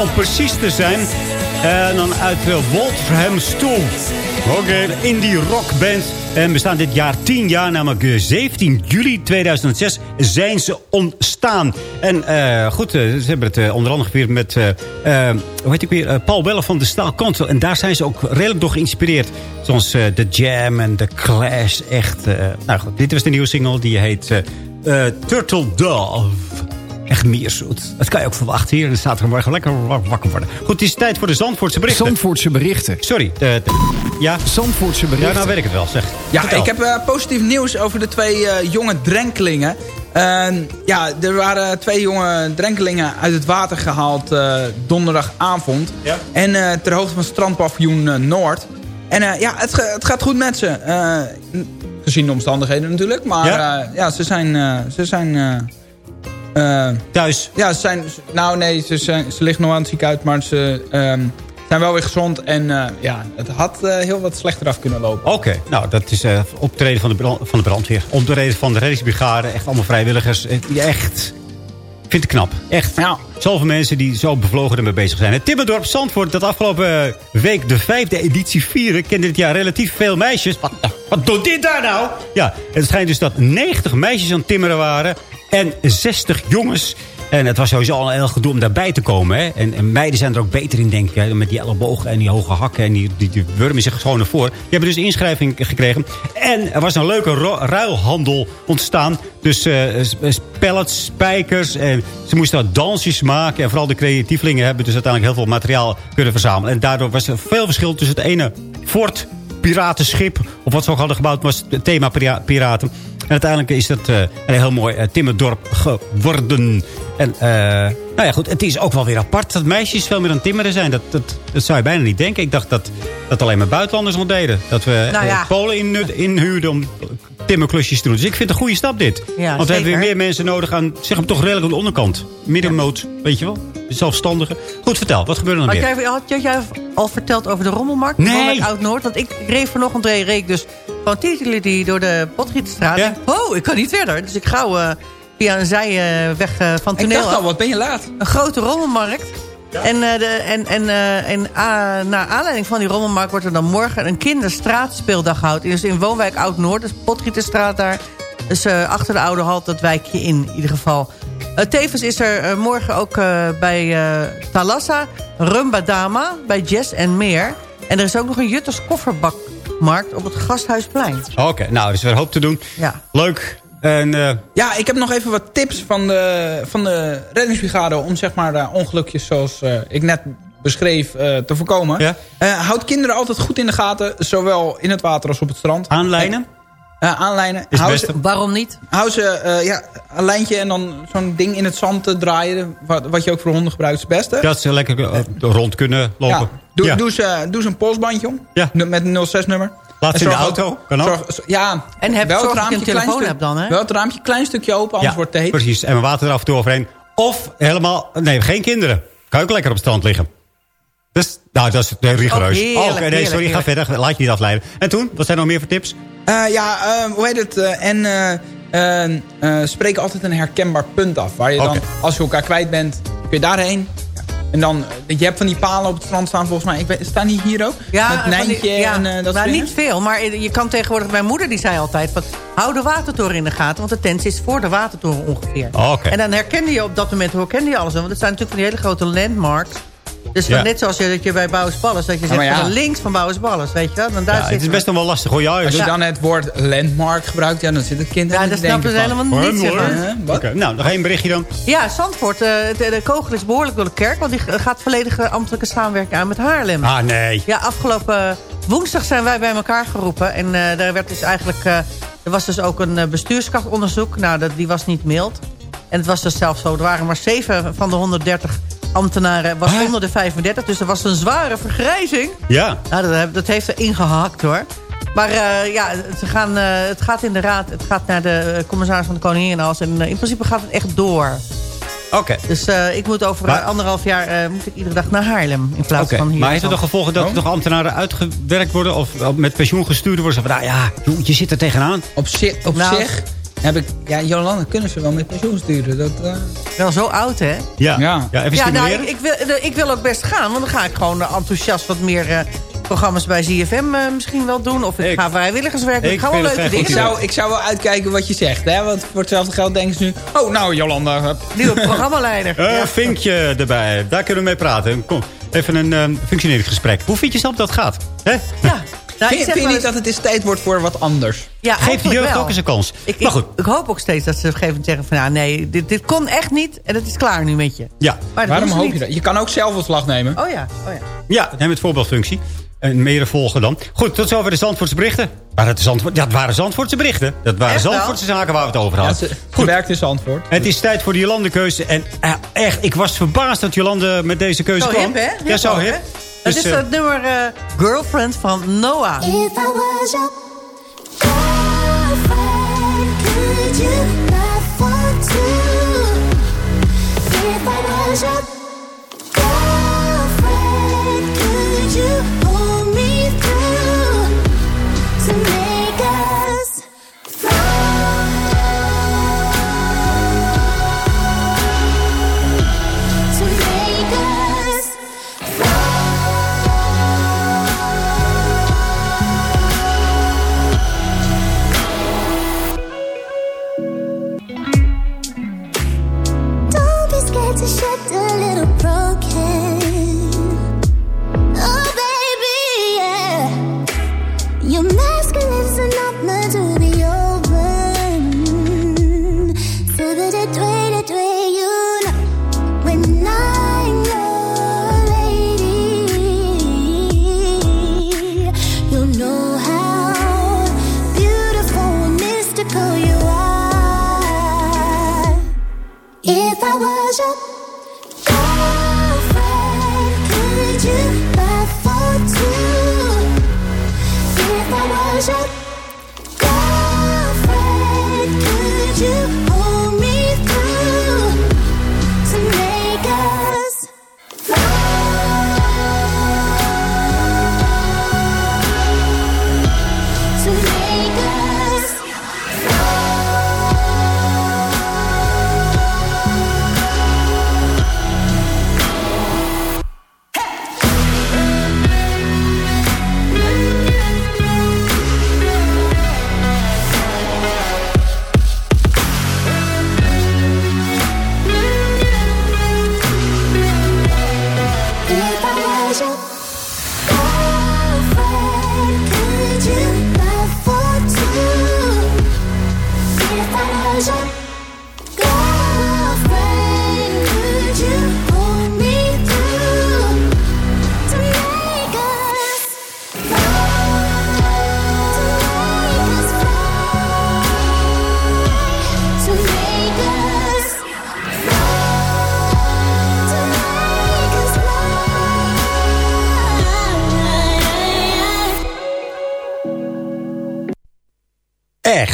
Om precies te zijn. En dan uit uh, Walthamstow. Oké, de indie rockband. En we staan dit jaar 10 jaar, namelijk eh, 17 juli 2006 zijn ze ontstaan. En eh, goed, eh, ze hebben het eh, onder andere gevierd met, eh, eh, hoe heet ik weer, eh, Paul Weller van de Staal Council. En daar zijn ze ook redelijk door geïnspireerd. Zoals eh, The Jam en The Clash. Echt, eh, nou goed, dit was de nieuwe single, die heet eh, eh, Turtle Dove. Echt meerzoet. Dat kan je ook verwachten hier. En zaterdagmorgen lekker wakker worden. Goed, het is tijd voor de Zandvoortse berichten. Zandvoortse berichten. Sorry. de- de- ja? Zandvoortse berichten. Ja, nou weet ik het wel. Zeg. Ja, Vertel. ik heb eh, positief nieuws over de twee eh, jonge drenkelingen. Eh, ja, er waren twee jonge drenkelingen uit het water gehaald eh, donderdagavond. Ja. En eh, ter hoogte van strandpaviljoen Noord. En eh, ja, het, het gaat goed met ze. Eh, gezien de omstandigheden natuurlijk. Maar Ja? ja, ja ze zijn... eh, ze zijn eh, Thuis. ja, ze zijn... Nou nee, ze, zijn, ze liggen nog aan het ziekenhuis, maar ze ehm, zijn wel weer gezond. En eh, ja, het had eh, heel wat slechter af kunnen lopen. Oké, nou dat is optreden van de, brand, van de brandweer. Optreden van de reddingsbrigade. Echt allemaal vrijwilligers. Die echt, ik vind het knap. Echt. Ja. Zoveel mensen die zo bevlogen ermee bezig zijn. Het Timmerdorp Zandvoort dat afgelopen week de vijfde editie vieren... kende dit jaar relatief veel meisjes. Wat, wat doet dit daar nou? Ja, het schijnt dus dat 90 meisjes aan timmeren waren... en 60 jongens... En het was sowieso al een heel gedoe om daarbij te komen. Hè? En, en meiden zijn er ook beter in, denk ik. Hè? Met die ellebogen en die hoge hakken. En die, die, die zich gewoon voren. Die hebben dus inschrijving gekregen. En er was een leuke ruilhandel ontstaan. Dus eh, s- s- pallets, spijkers. En ze moesten wat dansjes maken. En vooral de creatievelingen hebben dus uiteindelijk heel veel materiaal kunnen verzamelen. En daardoor was er veel verschil tussen het ene fort piratenschip. Of wat ze ook hadden gebouwd was het thema pira- piraten. En uiteindelijk is dat eh, een heel mooi eh, timmerdorp geworden. En eh, nou ja, goed, het is ook wel weer apart dat meisjes veel meer aan timmeren zijn. Dat, dat, dat zou je bijna niet denken. Ik dacht dat dat alleen maar buitenlanders nog deden. Dat we Nou ja. eh, Polen in, inhuurden om timmerklusjes te doen. Dus ik vind het een goede stap dit. Ja, Want we hebben weer meer mensen nodig aan, zeg maar toch redelijk aan de onderkant. Middenmoot, weet je wel. Zelfstandigen. Goed, vertel. Wat gebeurde er Had meer? jij, had jij al verteld over de rommelmarkt? Nee. Oud-Noord? Want ik reed vanochtend reed ik dus gewoon titelen die door de Potgieterstraat. Ja. Oh, ik kan niet verder. Dus ik gauw eh, via een zijweg eh van Ik toneel dacht af. al, wat ben je laat? Een grote rommelmarkt. En, eh, de, en, en, eh, en ah, naar aanleiding van die rommelmarkt wordt er dan morgen een kinderstraatspeeldag gehouden. Dus in woonwijk Oud-Noord, dus Potgieterstraat daar. Dus eh, achter de oude halt, dat wijkje in, in ieder geval. Eh, tevens is er eh, morgen ook eh, bij eh Thalassa, Rumbadama, bij Jess en meer. En er is ook nog een Jutters kofferbakmarkt op het Gasthuisplein. Oké, nou, er is weer hoop te doen. Ja. Leuk. En eh, Ja, ik heb nog even wat tips van de, van de reddingsbrigade... om zeg maar eh, ongelukjes zoals eh, ik net beschreef eh, te voorkomen. Ja. Eh, houd kinderen altijd goed in de gaten, zowel in het water als op het strand. aanlijnen. Eh, aanlijnen. Is het hou, beste. ze, Waarom niet? hou ze eh, ja, een lijntje en dan zo'n ding in het zand te draaien... Wat, wat je ook voor honden gebruikt, is het beste. Dat ze lekker rond kunnen lopen. Ja. Doe, Ja. doe, ze, doe ze een polsbandje om. Met een 06-nummer. Laat ze in de auto. Kan ook. ja, En heb- wel het je raampje een klein telefoon stuk- hebt dan, hè? Wel het raampje klein stukje open, anders wordt het heet. Precies, en water er af en toe overheen. Of helemaal, nee, geen kinderen. Kan ook lekker op het strand liggen. Dus, nou, dat is eh, rigoureus. Oh, heerlijk, nee, heerlijk, sorry, ga heerlijk. verder. Laat je niet afleiden. En toen, wat zijn er nog meer voor tips? Eh, ja, eh, hoe heet het? eh, en spreek altijd een herkenbaar punt af. Waar je dan, als je elkaar kwijt bent, kun je daarheen. En dan, eh, je hebt van die palen op het strand staan volgens mij. Ik weet, staan die hier ook? Ja, Met van die- Nijntje ja, en eh, dat nou, soort niet veel, maar je kan tegenwoordig... Mijn moeder die zei altijd, van, hou de watertoren in de gaten... want de tent is voor de watertoren ongeveer. Oh, Oké. En dan herkende je op dat moment, hoe herkende je alles? Want het zijn natuurlijk van die hele grote landmarks. Dus Ja. dan net zoals je, dat je bij Bouwers Balles... dat je zegt maar ja. van links van Bouwers weet je wel? Dan daar Ja, zit het is best nog wel lastig hoor. Ja, Als je dus- dan het woord landmark gebruikt, ja, dan zit het kind Ja, er denken snappen ze helemaal Hoor, van. Oké, nou, nog één berichtje dan. Ja, Zandvoort, eh, de, de kogel is behoorlijk door de kerk... want die gaat volledige ambtelijke samenwerking aan met Haarlem. Ah, nee. Ja, afgelopen woensdag zijn wij bij elkaar geroepen. En eh, daar werd dus eigenlijk... eh, er was dus ook een eh, bestuurskrachtonderzoek. Nou, dat, die was niet mild. En het was dus zelfs zo. Er waren maar zeven van de 130 ambtenaren... was onder de 35. Dus er was een zware vergrijzing. Ja. Nou, dat, dat heeft er ingehakt, hoor. Maar eh, ja, ze gaan, eh, het gaat in de raad. Het gaat naar de eh, commissaris van de Koningin en alles. En in principe gaat het echt door. Oké. Dus eh, ik moet over Maar- anderhalf jaar eh, moet ik iedere dag naar Haarlem. In plaats van hier. maar heeft het nog gevolgen dat er nog ambtenaren uitgewerkt worden... of met pensioen gestuurd worden? Zo van, nou ja, joh, je zit er tegenaan. Op, zich, op Nou. zich heb ik... Ja, Jolanda kunnen ze wel met pensioen sturen. Dat, eh, Wel zo oud, hè? Ja, Ja. ja. even Ja, nou, ik, ik, wil, ik wil ook best gaan. Want dan ga ik gewoon eh, enthousiast wat meer eh, programma's bij ZFM eh, misschien wel doen. Of ik, Ik- ga vrijwilligerswerk doen. ik Ik ga wel leuke dingen ik, doen. zou, ik zou wel uitkijken wat je zegt. Hè? Want voor hetzelfde geld denken ze nu... Oh, nou Jolanda. hup. Nieuwe programmaleider. *laughs* Eh, Ja. vinkje erbij. Daar kunnen we mee praten. Kom, even een um, functioneringsgesprek. Hoe vind je zelf dat gaat? Hè? Ja. Nou, ik Vind, je niet dat het eens tijd wordt voor wat anders? Ja, Geef de jeugd wel. ook eens een kans. Ik, maar ik, goed, ik hoop ook steeds dat ze op een gegeven moment zeggen van... Nou, nee, dit, dit kon echt niet en het is klaar nu met je. ja. Maar dat Waarom hoop niet. je dat? Je kan ook zelf ontslag nemen. Oh ja, oh ja. Ja, neem het voorbeeldfunctie. En meer volgen dan. Goed, tot zover de Zandvoortse berichten. Waren het Zandvoort, ja, het waren Zandvoortse berichten. Dat waren Echt wel? Zandvoortse zaken waar we het over Ja, hadden. ze, ze werkt in Zandvoort. Het is tijd voor de Jolande-keuze. En eh, echt, ik was verbaasd dat Jolande met deze keuze Zo kwam. hip, hè? ja, zo hip. Het Dus, is eh, het nummer eh, Girlfriend van Noah. If I was your girlfriend, could you afford to? If I was your girlfriend, could you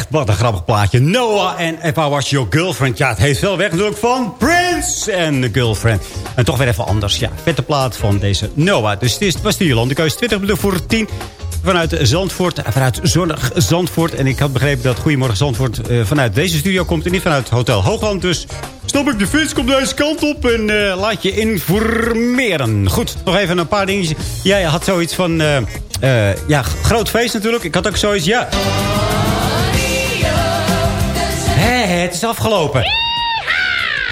Wat een grappig plaatje. Noah en If I Was Your Girlfriend. Ja, het heeft wel weg natuurlijk van Prince en The Girlfriend. En toch weer even anders. Ja, vette plaat van deze Noah. Dus het is, was de Jolande Keus. 20 minuten voor 10. Vanuit Zandvoort, eh, vanuit zonnig Zandvoort. En ik had begrepen dat Goedemorgen Zandvoort eh, vanuit deze studio komt. En niet vanuit Hotel Hoogland. Dus stop ik de fiets, kom deze kant op. En eh, laat je informeren. Goed, nog even een paar dingetjes. Jij had zoiets van... ja, groot feest natuurlijk. Ik had ook zoiets, ja... Het is afgelopen.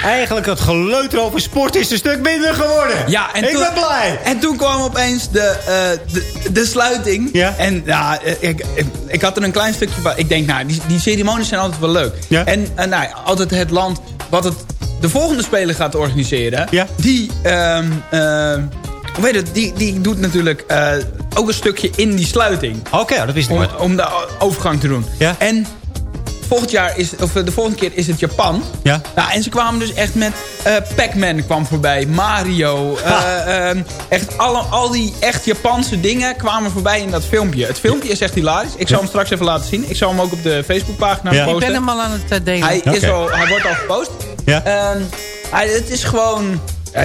Eigenlijk het geleuter over sport is een stuk minder geworden. Ja, en ik toen, ben blij. En toen kwam opeens de, eh, de, de sluiting. Ja. En ja, ik, ik, ik had er een klein stukje van. Ik denk, nou, die, die ceremonies zijn altijd wel leuk. Ja. En eh, nou, altijd het land wat het de volgende speler gaat organiseren. Ja. Die, ehm, ehm, hoe weet het, die, die doet natuurlijk eh, ook een stukje in die sluiting. Oké, dat wist ik Om, nooit. om de overgang te doen. Ja. En volgend jaar is, of eh, de volgende keer is het Japan. Ja. Nou, en ze kwamen dus echt met eh Pac-Man kwam voorbij, Mario. eh, ehm, echt alle, al die echt Japanse dingen kwamen voorbij in dat filmpje. Het filmpje is echt hilarisch. Ik zal hem straks even laten zien. Ik zal hem ook op de Facebookpagina Ja. Ik posten. ben hem al aan het delen. Hij, is al, hij wordt al gepost. Ja. Ehm, Hij, het is gewoon...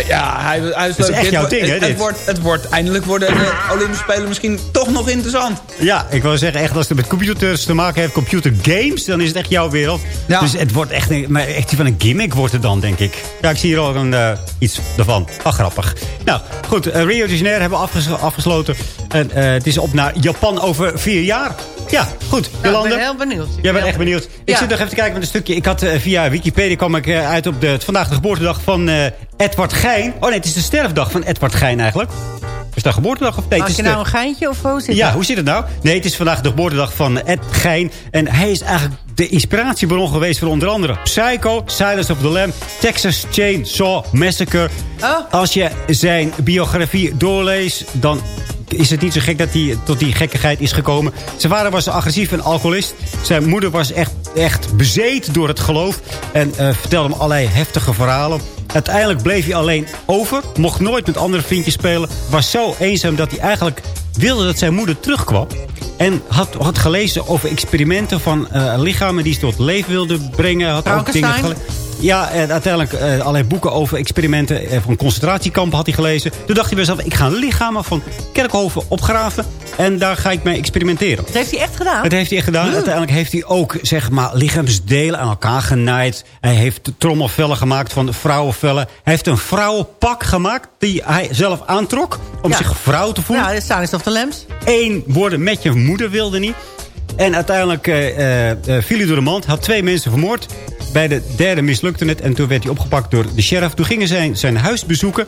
ja, hij, hij is is leuk. echt Dit jouw ding, hè, het, dit? het, wordt, het wordt, eindelijk worden de Olympische Spelen misschien toch nog interessant. Ja, ik wil zeggen, echt als het met computers te maken heeft, computergames, dan is het echt jouw wereld. Dus het wordt echt, maar echt van een gimmick wordt het dan, denk ik. Ja, ik zie hier al een, eh, iets ervan. Ach, grappig. Nou, goed, eh, Rio de Janeiro hebben we afges- afgesloten. En eh, het is op naar Japan over vier jaar. Ja, goed. Nou, ik Jolande? ben heel benieuwd. Ik Jij ben bent echt benieuwd. Ik Ja. zit nog even te kijken met een stukje. Ik had eh, via Wikipedia kwam ik eh, uit op de, vandaag de geboortedag van eh, Edward Gein. Oh nee, het is de sterfdag van Edward Gein eigenlijk. Is dat geboortedag of nee? Maak je de- nou een geintje of hoe zit ja, dat? hoe zit het nou? Nee, het is vandaag de geboortedag van Ed Gein. En hij is eigenlijk de inspiratiebron geweest voor onder andere Psycho, Silence of the Lamb, Texas Chainsaw Massacre. Oh. Als je zijn biografie doorleest, dan is het niet zo gek dat hij tot die gekkigheid is gekomen. Zijn vader was agressief en alcoholist. Zijn moeder was echt, echt bezeten door het geloof. En eh, vertelde hem allerlei heftige verhalen. Uiteindelijk bleef hij alleen over. Mocht nooit met andere vriendjes spelen. Was zo eenzaam dat hij eigenlijk wilde dat zijn moeder terugkwam. En had, had gelezen over experimenten van eh, lichamen die ze tot leven wilden brengen. Had ook dingen ja, en uiteindelijk eh, allerlei boeken over experimenten eh, van concentratiekampen had hij gelezen. Toen dacht hij bij zichzelf, ik ga lichamen van Kerkhoven opgraven. En daar ga ik mee experimenteren. Dat heeft hij echt gedaan? Dat heeft hij echt gedaan. Uiteindelijk heeft hij ook zeg maar, lichaamsdelen aan elkaar genaaid. Hij heeft trommelvellen gemaakt van vrouwenvellen. Hij heeft een vrouwenpak gemaakt die hij zelf aantrok. Om Ja. zich vrouw te voelen. Ja, staan is of de Lambs. Eén worden met je moeder wilde niet. En uiteindelijk eh, viel hij door de mand. Had twee mensen vermoord. Bij de derde mislukte het. En toen werd hij opgepakt door de sheriff. Toen gingen ze zijn, huis bezoeken.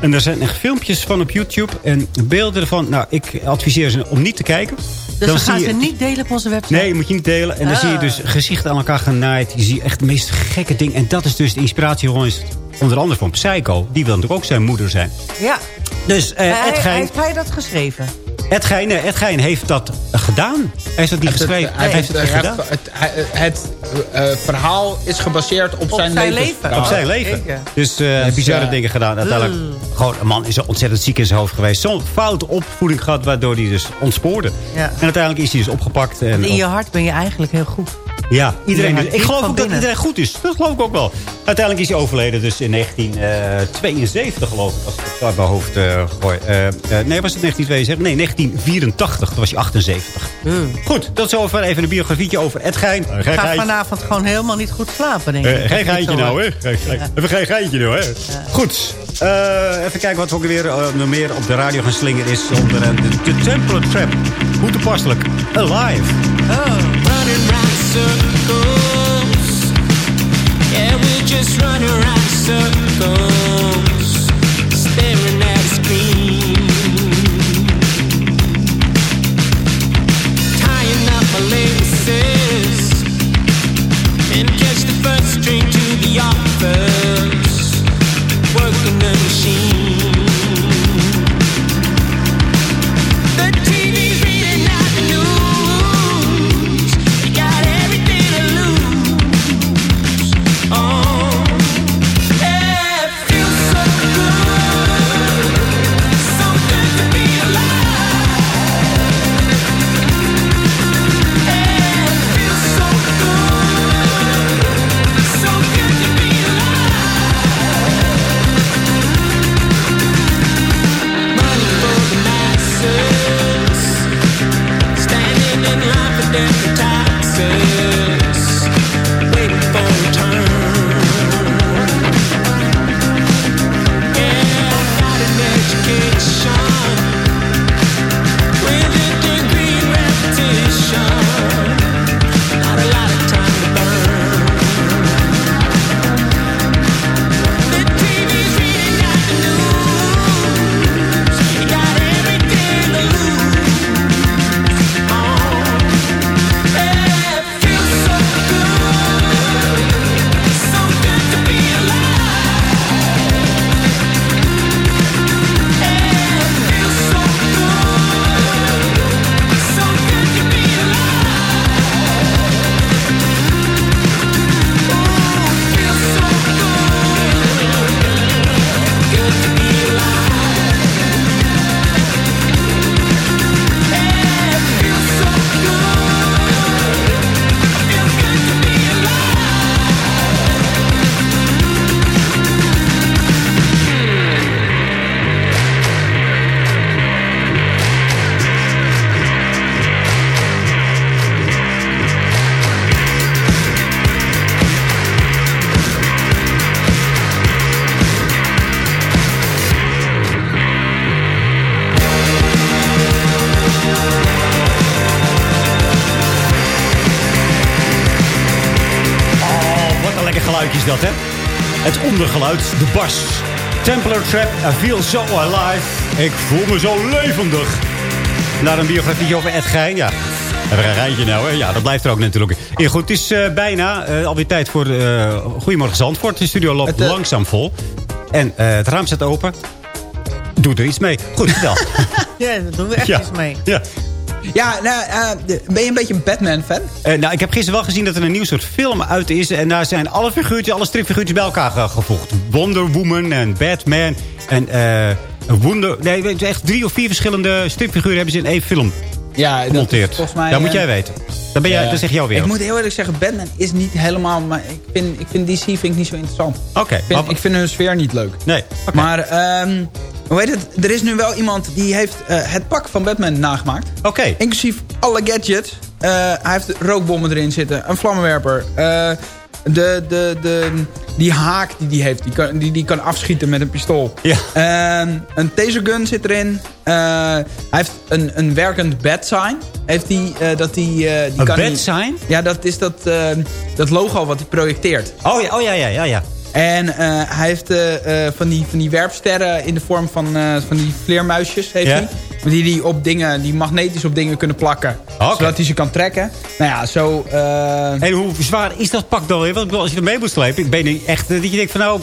En er zijn echt filmpjes van op YouTube. En beelden ervan. Nou, ik adviseer ze om niet te kijken. Dus we zie gaan ze niet delen op onze website. Nee, moet je niet delen. En dan Ah. zie je dus gezichten aan elkaar genaaid. Je ziet echt de meest gekke dingen. En dat is dus de inspiratie onder andere van Psycho. Die wil natuurlijk ook zijn moeder zijn. Ja. Dus eh, Hij- Ed Gein, heeft hij dat geschreven? Ed, Gein, Ed Gein heeft dat gedaan. Hij heeft dat niet Het- geschreven. Hij Hij heeft het het, gedaan. het, het, eh, verhaal is gebaseerd op, zijn, zijn levensverhaal. Op zijn leven. Dus eh Dus, bizarre eh, dingen gedaan. Uiteindelijk, gewoon, een man is zo ontzettend ziek in zijn hoofd geweest. Zo'n foute opvoeding gehad, waardoor hij dus ontspoorde. Ja. En uiteindelijk is hij dus opgepakt. En Want in je hart ben je eigenlijk heel goed. Ja, iedereen. Ik geloof ook dat iedereen goed is. Dat geloof ik ook wel. Uiteindelijk is hij overleden, dus in 1972 geloof ik. Als ik het uit mijn hoofd eh gooi. Eh, eh, nee, was het 1972? Nee, 1984. Toen was hij 78. Goed, tot zover even een biografietje over Ed Gein. Eh, Ik geen ga geintje. vanavond gewoon helemaal niet goed slapen, denk ik. Eh, geen geintje nou, hè? Geen- geen- Even geen geintje nou, hè? Goed. Eh, even kijken wat we ook weer eh, meer op de radio gaan slingeren is. Onder eh, de, de Temple Trap. Hoe toepasselijk. Alive. Round circles. Yeah, we just run around circles. Ondergeluid, de bas. Templar Trap, I feel so alive. Ik voel me zo levendig. Naar een biografie over Ed Gein, ja. We een rijtje nou, hè? Ja, dat blijft er ook natuurlijk. Ja, goed, het is eh, bijna uh, alweer tijd voor uh, Goedemorgen Zandvoort. De studio loopt Het, langzaam vol. En het raam staat open. Doe er iets mee. Goed, vertel. *laughs* Ja, daar doen we echt Ja. iets mee. ja. Ja, nou, eh, ben je een beetje een Batman-fan? Eh, nou, ik heb gisteren wel gezien dat er een nieuw soort film uit is. En daar zijn alle figuurtjes, alle stripfiguurtjes bij elkaar ge- gevoegd. Wonder Woman en Batman en eh Wonder... Nee, echt drie of vier verschillende stripfiguren hebben ze in één film Ja, dat volgens mij... dat moet eh, jij weten. Dan, ben jij, ja. dat zeg jouw wereld. Ik moet heel eerlijk zeggen, Batman is niet helemaal... Maar ik vind, ik vind DC vind ik niet zo interessant. Oké. Ik vind, ik vind hun sfeer niet leuk. Nee. Maar, ehm hoe heet het? Er is nu wel iemand die heeft eh, het pak van Batman nagemaakt. Oké. Inclusief alle gadgets. Eh, hij heeft rookbommen erin zitten. Een vlammenwerper. eh, de, de, de, die haak die hij heeft. Die kan, die, die kan afschieten met een pistool. Ja. Ehm, een tasergun zit erin. Eh, hij heeft een, een werkend bat sign. Heeft hij, eh, dat die, eh, die Een kan hij- sign? Ja, dat is dat, eh, dat logo wat hij projecteert. Oh ja, oh ja, ja, ja. ja. En hij heeft van, die, van die werpsterren in de vorm van, van die vleermuisjes. Heeft Ja. hij. Die, die, op dingen, die magnetisch op dingen kunnen plakken. Zodat hij ze kan trekken. Nou ja, zo... eh, En hoe zwaar is dat pak dan weer? Want ik bedoel, als je er mee moet slepen, ben je echt eh, dat je denkt van nou,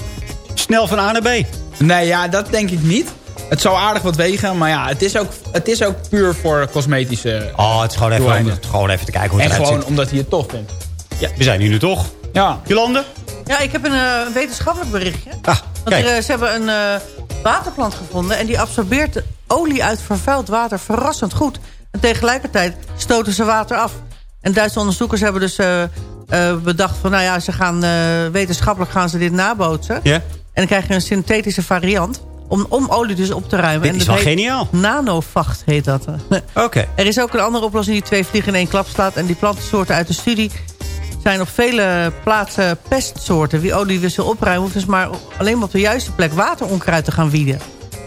snel van A naar B. Nee, ja, dat denk ik niet. Het zou aardig wat wegen, maar ja, het is ook, het is ook puur voor cosmetische Oh, het is gewoon even, om, gewoon even te kijken hoe het En eruit gewoon ziet. omdat hij het toch vindt. Ja, we zijn hier nu toch. Ja. Jolande? Ja, ik heb een eh, wetenschappelijk berichtje. Ah, Want kijk. er, ze hebben een eh, waterplant gevonden... en die absorbeert olie uit vervuild water verrassend goed. En tegelijkertijd stoten ze water af. En Duitse onderzoekers hebben dus eh, eh, bedacht van... nou ja, ze gaan, eh, wetenschappelijk gaan ze dit nabootsen. En dan krijg je een synthetische variant... om, om olie dus op te ruimen. Dit en is wel geniaal. Nanovacht heet dat. Oké. Er is ook een andere oplossing die twee vliegen in één klap slaat. En die plantensoorten uit de studie zijn op vele plaatsen pestsoorten. Wie olie dus wil opruimen, hoeft dus maar alleen maar op de juiste plek wateronkruid te gaan wieden.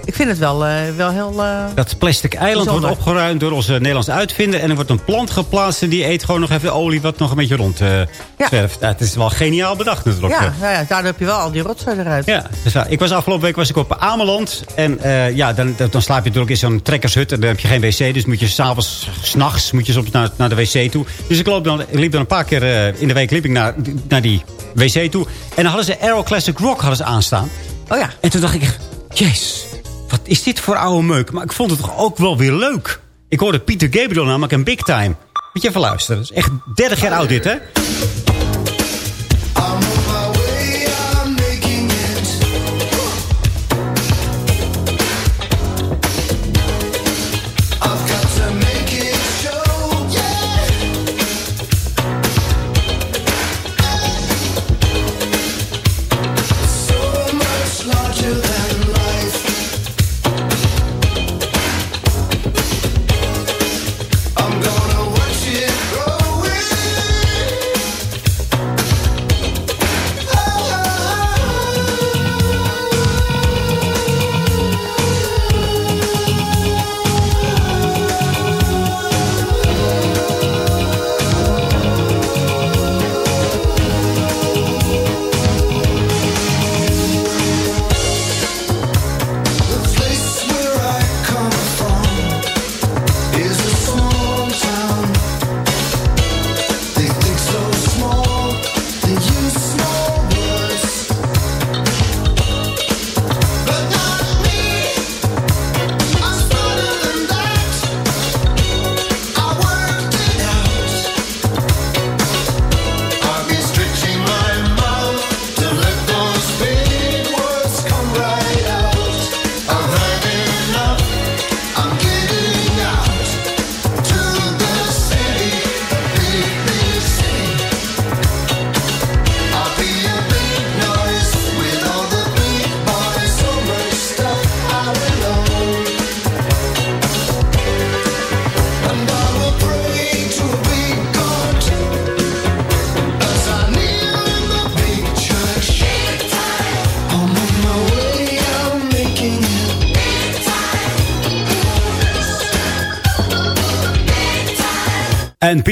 Ik vind het wel, eh, wel heel... eh, Dat plastic eiland Bijzonder. wordt opgeruimd door onze Nederlandse uitvinder. En er wordt een plant geplaatst en die eet gewoon nog even olie wat nog een beetje rond eh zwerft. Ja, het is wel geniaal bedacht natuurlijk. ja, nou ja, daardoor heb je wel al die rotzooi eruit. Ja, dus, ik was afgelopen week was ik op Ameland. En ja, dan, dan slaap je natuurlijk in zo'n trekkershut. En dan heb je geen wc. Dus moet je s'avonds, s'nachts, moet je soms naar, naar de wc toe. Dus ik, loop dan, ik liep dan een paar keer in de week liep ik naar, naar die wc toe. En dan hadden ze Aero Classic Rock hadden ze aanstaan. Oh ja. En toen dacht ik jeez, is dit voor oude meuk? Maar ik vond het toch ook wel weer leuk. Ik hoorde Pieter Gabriel namelijk een Big Time. Moet je even luisteren. Dat is echt 30 jaar oud dit, hè?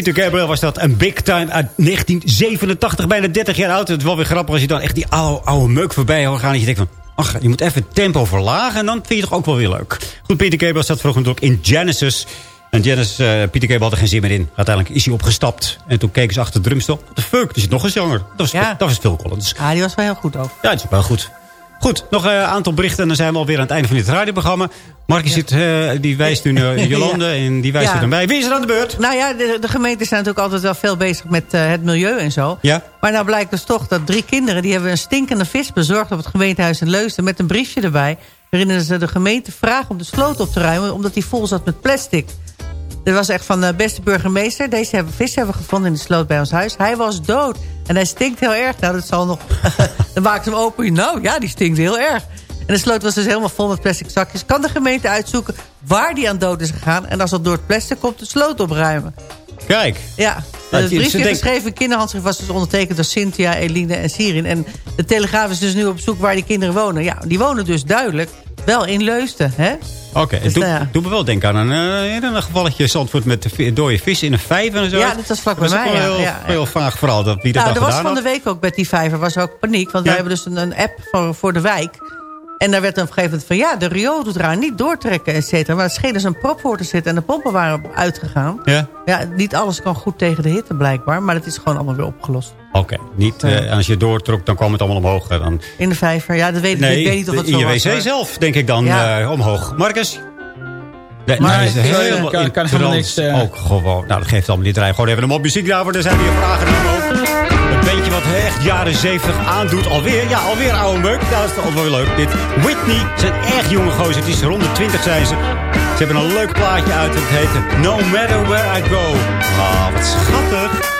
Peter Gabriel was dat een big time uit 1987, bijna 30 jaar oud. Het is wel weer grappig als je dan echt die oude, oude meuk voorbij hoort gaan. En je denkt van, ach, je moet even het tempo verlagen. En dan vind je het toch ook wel weer leuk. Goed, Peter Gabriel zat vroeger ook in Genesis. En Genesis, eh, Peter Gabriel had er geen zin meer in. Uiteindelijk is hij opgestapt. En toen keken ze achter de drumstel. What the fuck, er zit nog een zanger. Dat was, Ja. dat was Phil Collins. Ah, die was wel heel goed ook. Ja, het is wel goed. Goed, nog een aantal berichten en dan zijn we alweer aan het einde van dit radioprogramma. Markie zit, eh, die wijst nu naar *laughs* Jolande Ja. en die wijst Ja. er dan bij. Wie is er aan de beurt? Nou ja, de, de gemeentes zijn natuurlijk altijd wel veel bezig met eh, het milieu en zo. Ja. Maar nou blijkt dus toch dat drie kinderen... die hebben een stinkende vis bezorgd op het gemeentehuis in Leusden... met een briefje erbij... waarin ze de gemeente vragen om de sloot op te ruimen... omdat die vol zat met plastic. Dit was echt van de beste burgemeester. Deze hebben, vis hebben we gevonden in de sloot bij ons huis. Hij was dood. En hij stinkt heel erg. Nou, dat zal nog... *laughs* dan maakt hem open. Nou ja, die stinkt heel erg. En de sloot was dus helemaal vol met plastic zakjes. Kan de gemeente uitzoeken waar die aan dood is gegaan... en als dat door het plastic komt, de sloot opruimen. Kijk. Ja, Nou, het ze briefje geschreven in kinderhandschrift was dus ondertekend door Cynthia, Eline en Sirin. En de Telegraaf is dus nu op zoek waar die kinderen wonen. Ja, die wonen dus duidelijk wel in Leusden, hè? Oké, Dus doe, nou ja. doe me wel denken aan een, eh, een gevalletje Zandvoort met de dode vis in een vijver en zo. Ja, dat was vlak bij Dat mij, ja. heel, Ja, heel vaag verhaal dat wie dat nou, er was van de week ook bij die vijver was ook paniek. Want wij hebben dus een, een app voor, voor de wijk. En daar werd dan op een gegeven moment van... ja, de riool doet eraan, niet doortrekken, et cetera. Maar er scheen dus een prop voor te zitten en de pompen waren uitgegaan. Ja? Ja, niet alles kan goed tegen de hitte blijkbaar. Maar het is gewoon allemaal weer opgelost. Oké, niet eh, als je doortrok, dan kwam het allemaal omhoog. Dan... In de vijver, ja, dat weet ik, Nee, ik weet niet of de het zo was. IWC hoor. zelf, denk ik dan, Ja. eh, omhoog. Marcus? Nee, Maar nee, is eh, helemaal kan- in kan helemaal niks, eh. Ook gewoon, nou dat geeft allemaal niet. Draai gewoon even een mop muziek daarvoor. Dan zijn er hier vragen omhoog. Een beetje wat echt jaren 70 aandoet. Alweer, ja, alweer oude meuk. Nou, dat is toch wel leuk. Dit Whitney, zijn echt jonge gozer. Het is rond de 20 zijn ze. Ze hebben een leuk plaatje uit. Het heet No Matter Where I Go. Ah, wat schattig.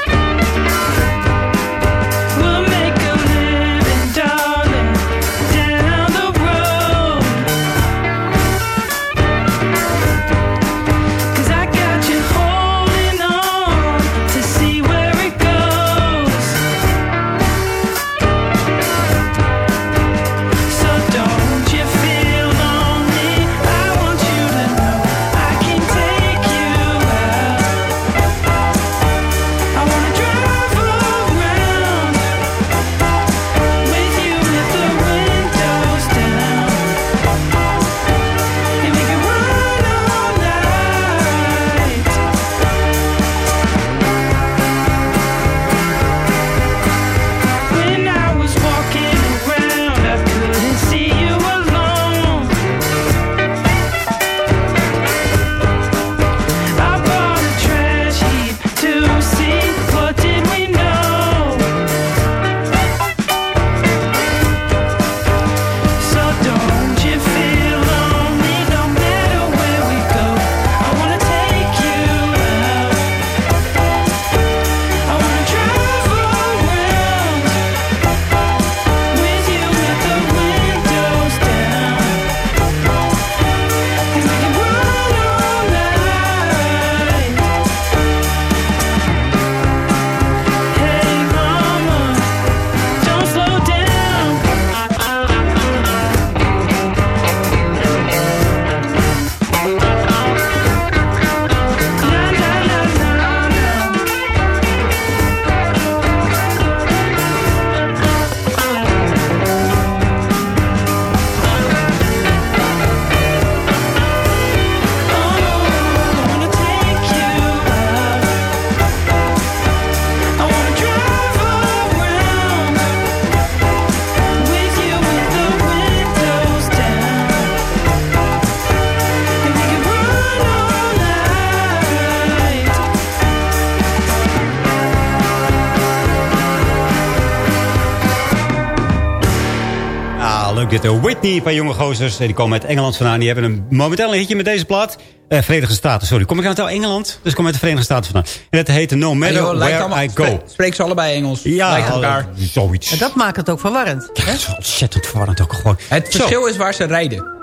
Dit. Whitney, een paar jonge gozers. Die komen uit Engeland vandaan. Die hebben een, momenteel een hitje met deze plaat. Eh, Verenigde Staten, sorry. Kom ik nou uit Engeland? Dus ik kom uit de Verenigde Staten vandaan. En het heet No Matter joh, Where allemaal- I Go. spreek- Spreken ze allebei Engels? Ja, Lijkt elkaar. eh, zoiets. En dat maakt het ook verwarrend. Ja, het is ontzettend verwarrend ook gewoon. Het Zo. verschil is waar ze rijden.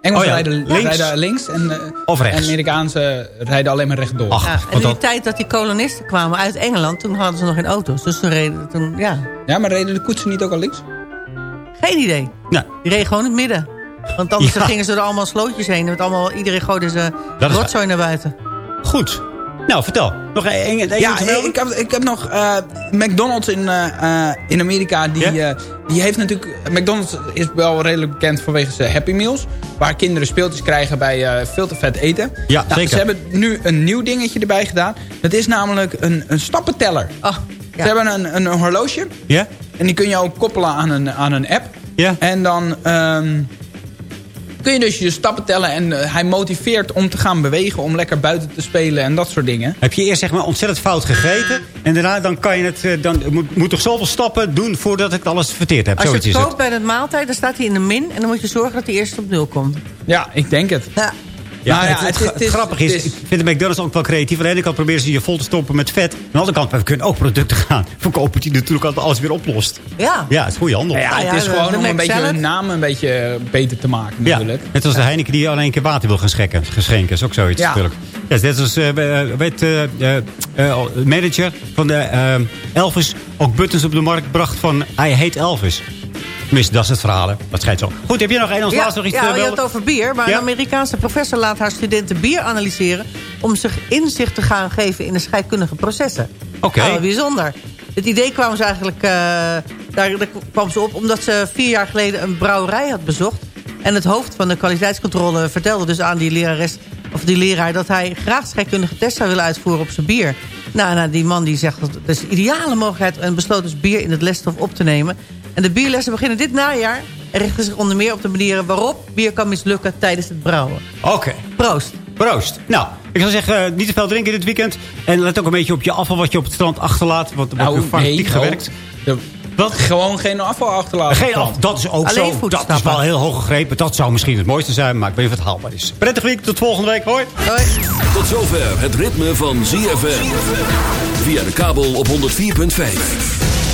Engelsen Oh ja, rijden, links. rijden links en, eh, Of rechts. en Amerikaanse rijden alleen maar rechtdoor. Ach, Ja, en in die tijd dat die kolonisten kwamen uit Engeland... toen hadden ze nog geen auto's. Dus toen reden toen, ja, Ja, maar reden de koetsen niet ook al links? Geen idee. Nou, Die reden gewoon in het midden. Want anders Ja. gingen ze er allemaal slootjes heen. Met allemaal, iedereen gooide ze Dat rotzooi naar buiten. goed. Nou, vertel. Nog één één Ja, ik heb, ik heb nog eh, McDonald's in, eh, eh, in Amerika. Die, eh, die heeft natuurlijk... McDonald's is wel redelijk bekend vanwege zijn Happy Meals. Waar kinderen speeltjes krijgen bij eh, veel te vet eten. Ja, Nou, zeker. Ze hebben nu een nieuw dingetje erbij gedaan. Dat is namelijk een, een stappenteller. Ze hebben een, een horloge. Ja? En die kun je ook koppelen aan een, aan een app. Ja. En dan ehm, kun je dus je stappen tellen. En eh, hij motiveert om te gaan bewegen. Om lekker buiten te spelen en dat soort dingen. Heb je eerst zeg maar ontzettend fout gegeten. En daarna dan kan je het... eh, Dan moet, moet toch zoveel stappen doen voordat ik alles verteerd heb. Als je het koopt bij de maaltijd, dan staat hij in de min. En dan moet je zorgen dat hij eerst op nul komt. Ja, ik denk het. Ja. Ja, Nou ja, het, het, het is- het grappige is, ik vind de McDonald's ook wel creatief. Aan de ene kant proberen ze je vol te stoppen met vet. Aan de andere kant, we kunnen ook producten gaan verkopen... die natuurlijk altijd alles weer oplost. Ja. Ja, het is goede handel. Nou ja, ja, het is gewoon de om een beetje hun naam een beetje beter te maken Ja, natuurlijk. net als de Heineken die alleen een keer water wil gaan schenken. geschenken. is ook zoiets Ja. natuurlijk. Ja, net als uh, weet, eh, eh, eh, manager van de eh, Elvis ook buttons op de markt bracht van hij heet Elvis. Tenminste, dat is het verhaal. hè. Dat schijnt zo. Goed, heb je nog één als Ja, nog iets ja, te je had het over bier. Maar Ja? een Amerikaanse professor laat haar studenten bier analyseren... om zich inzicht te gaan geven in de scheikundige processen. Oké. Nou, bijzonder. Het idee kwam ze eigenlijk... eh, daar, daar kwam ze op omdat ze vier jaar geleden een brouwerij had bezocht. En het hoofd van de kwaliteitscontrole vertelde dus aan die lerares... of die leraar dat hij graag scheikundige tests zou willen uitvoeren op zijn bier. Nou, nou die man die zegt dat dat is de ideale mogelijkheid... en besloot dus bier in het lesstof op te nemen. En de bierlessen beginnen dit najaar... en richten zich onder meer op de manieren waarop bier kan mislukken tijdens het brouwen. Oké. Proost. Proost. Nou, ik zou zeggen, eh, niet te veel drinken dit weekend. En let ook een beetje op je afval wat je op het strand achterlaat. Want er wordt Nou, fanatiek nee, gewerkt. De- Wat? Gewoon geen afval achterlaten. Geen afval, dat is ook Alleen zo. Dat is wel heel hoog gegrepen. Dat zou misschien het mooiste zijn, maar ik weet niet of het haalbaar is. Prettig week, tot volgende week. Hoi. Hoi. Tot zover het ritme van ZFM. Via de kabel op 104.5.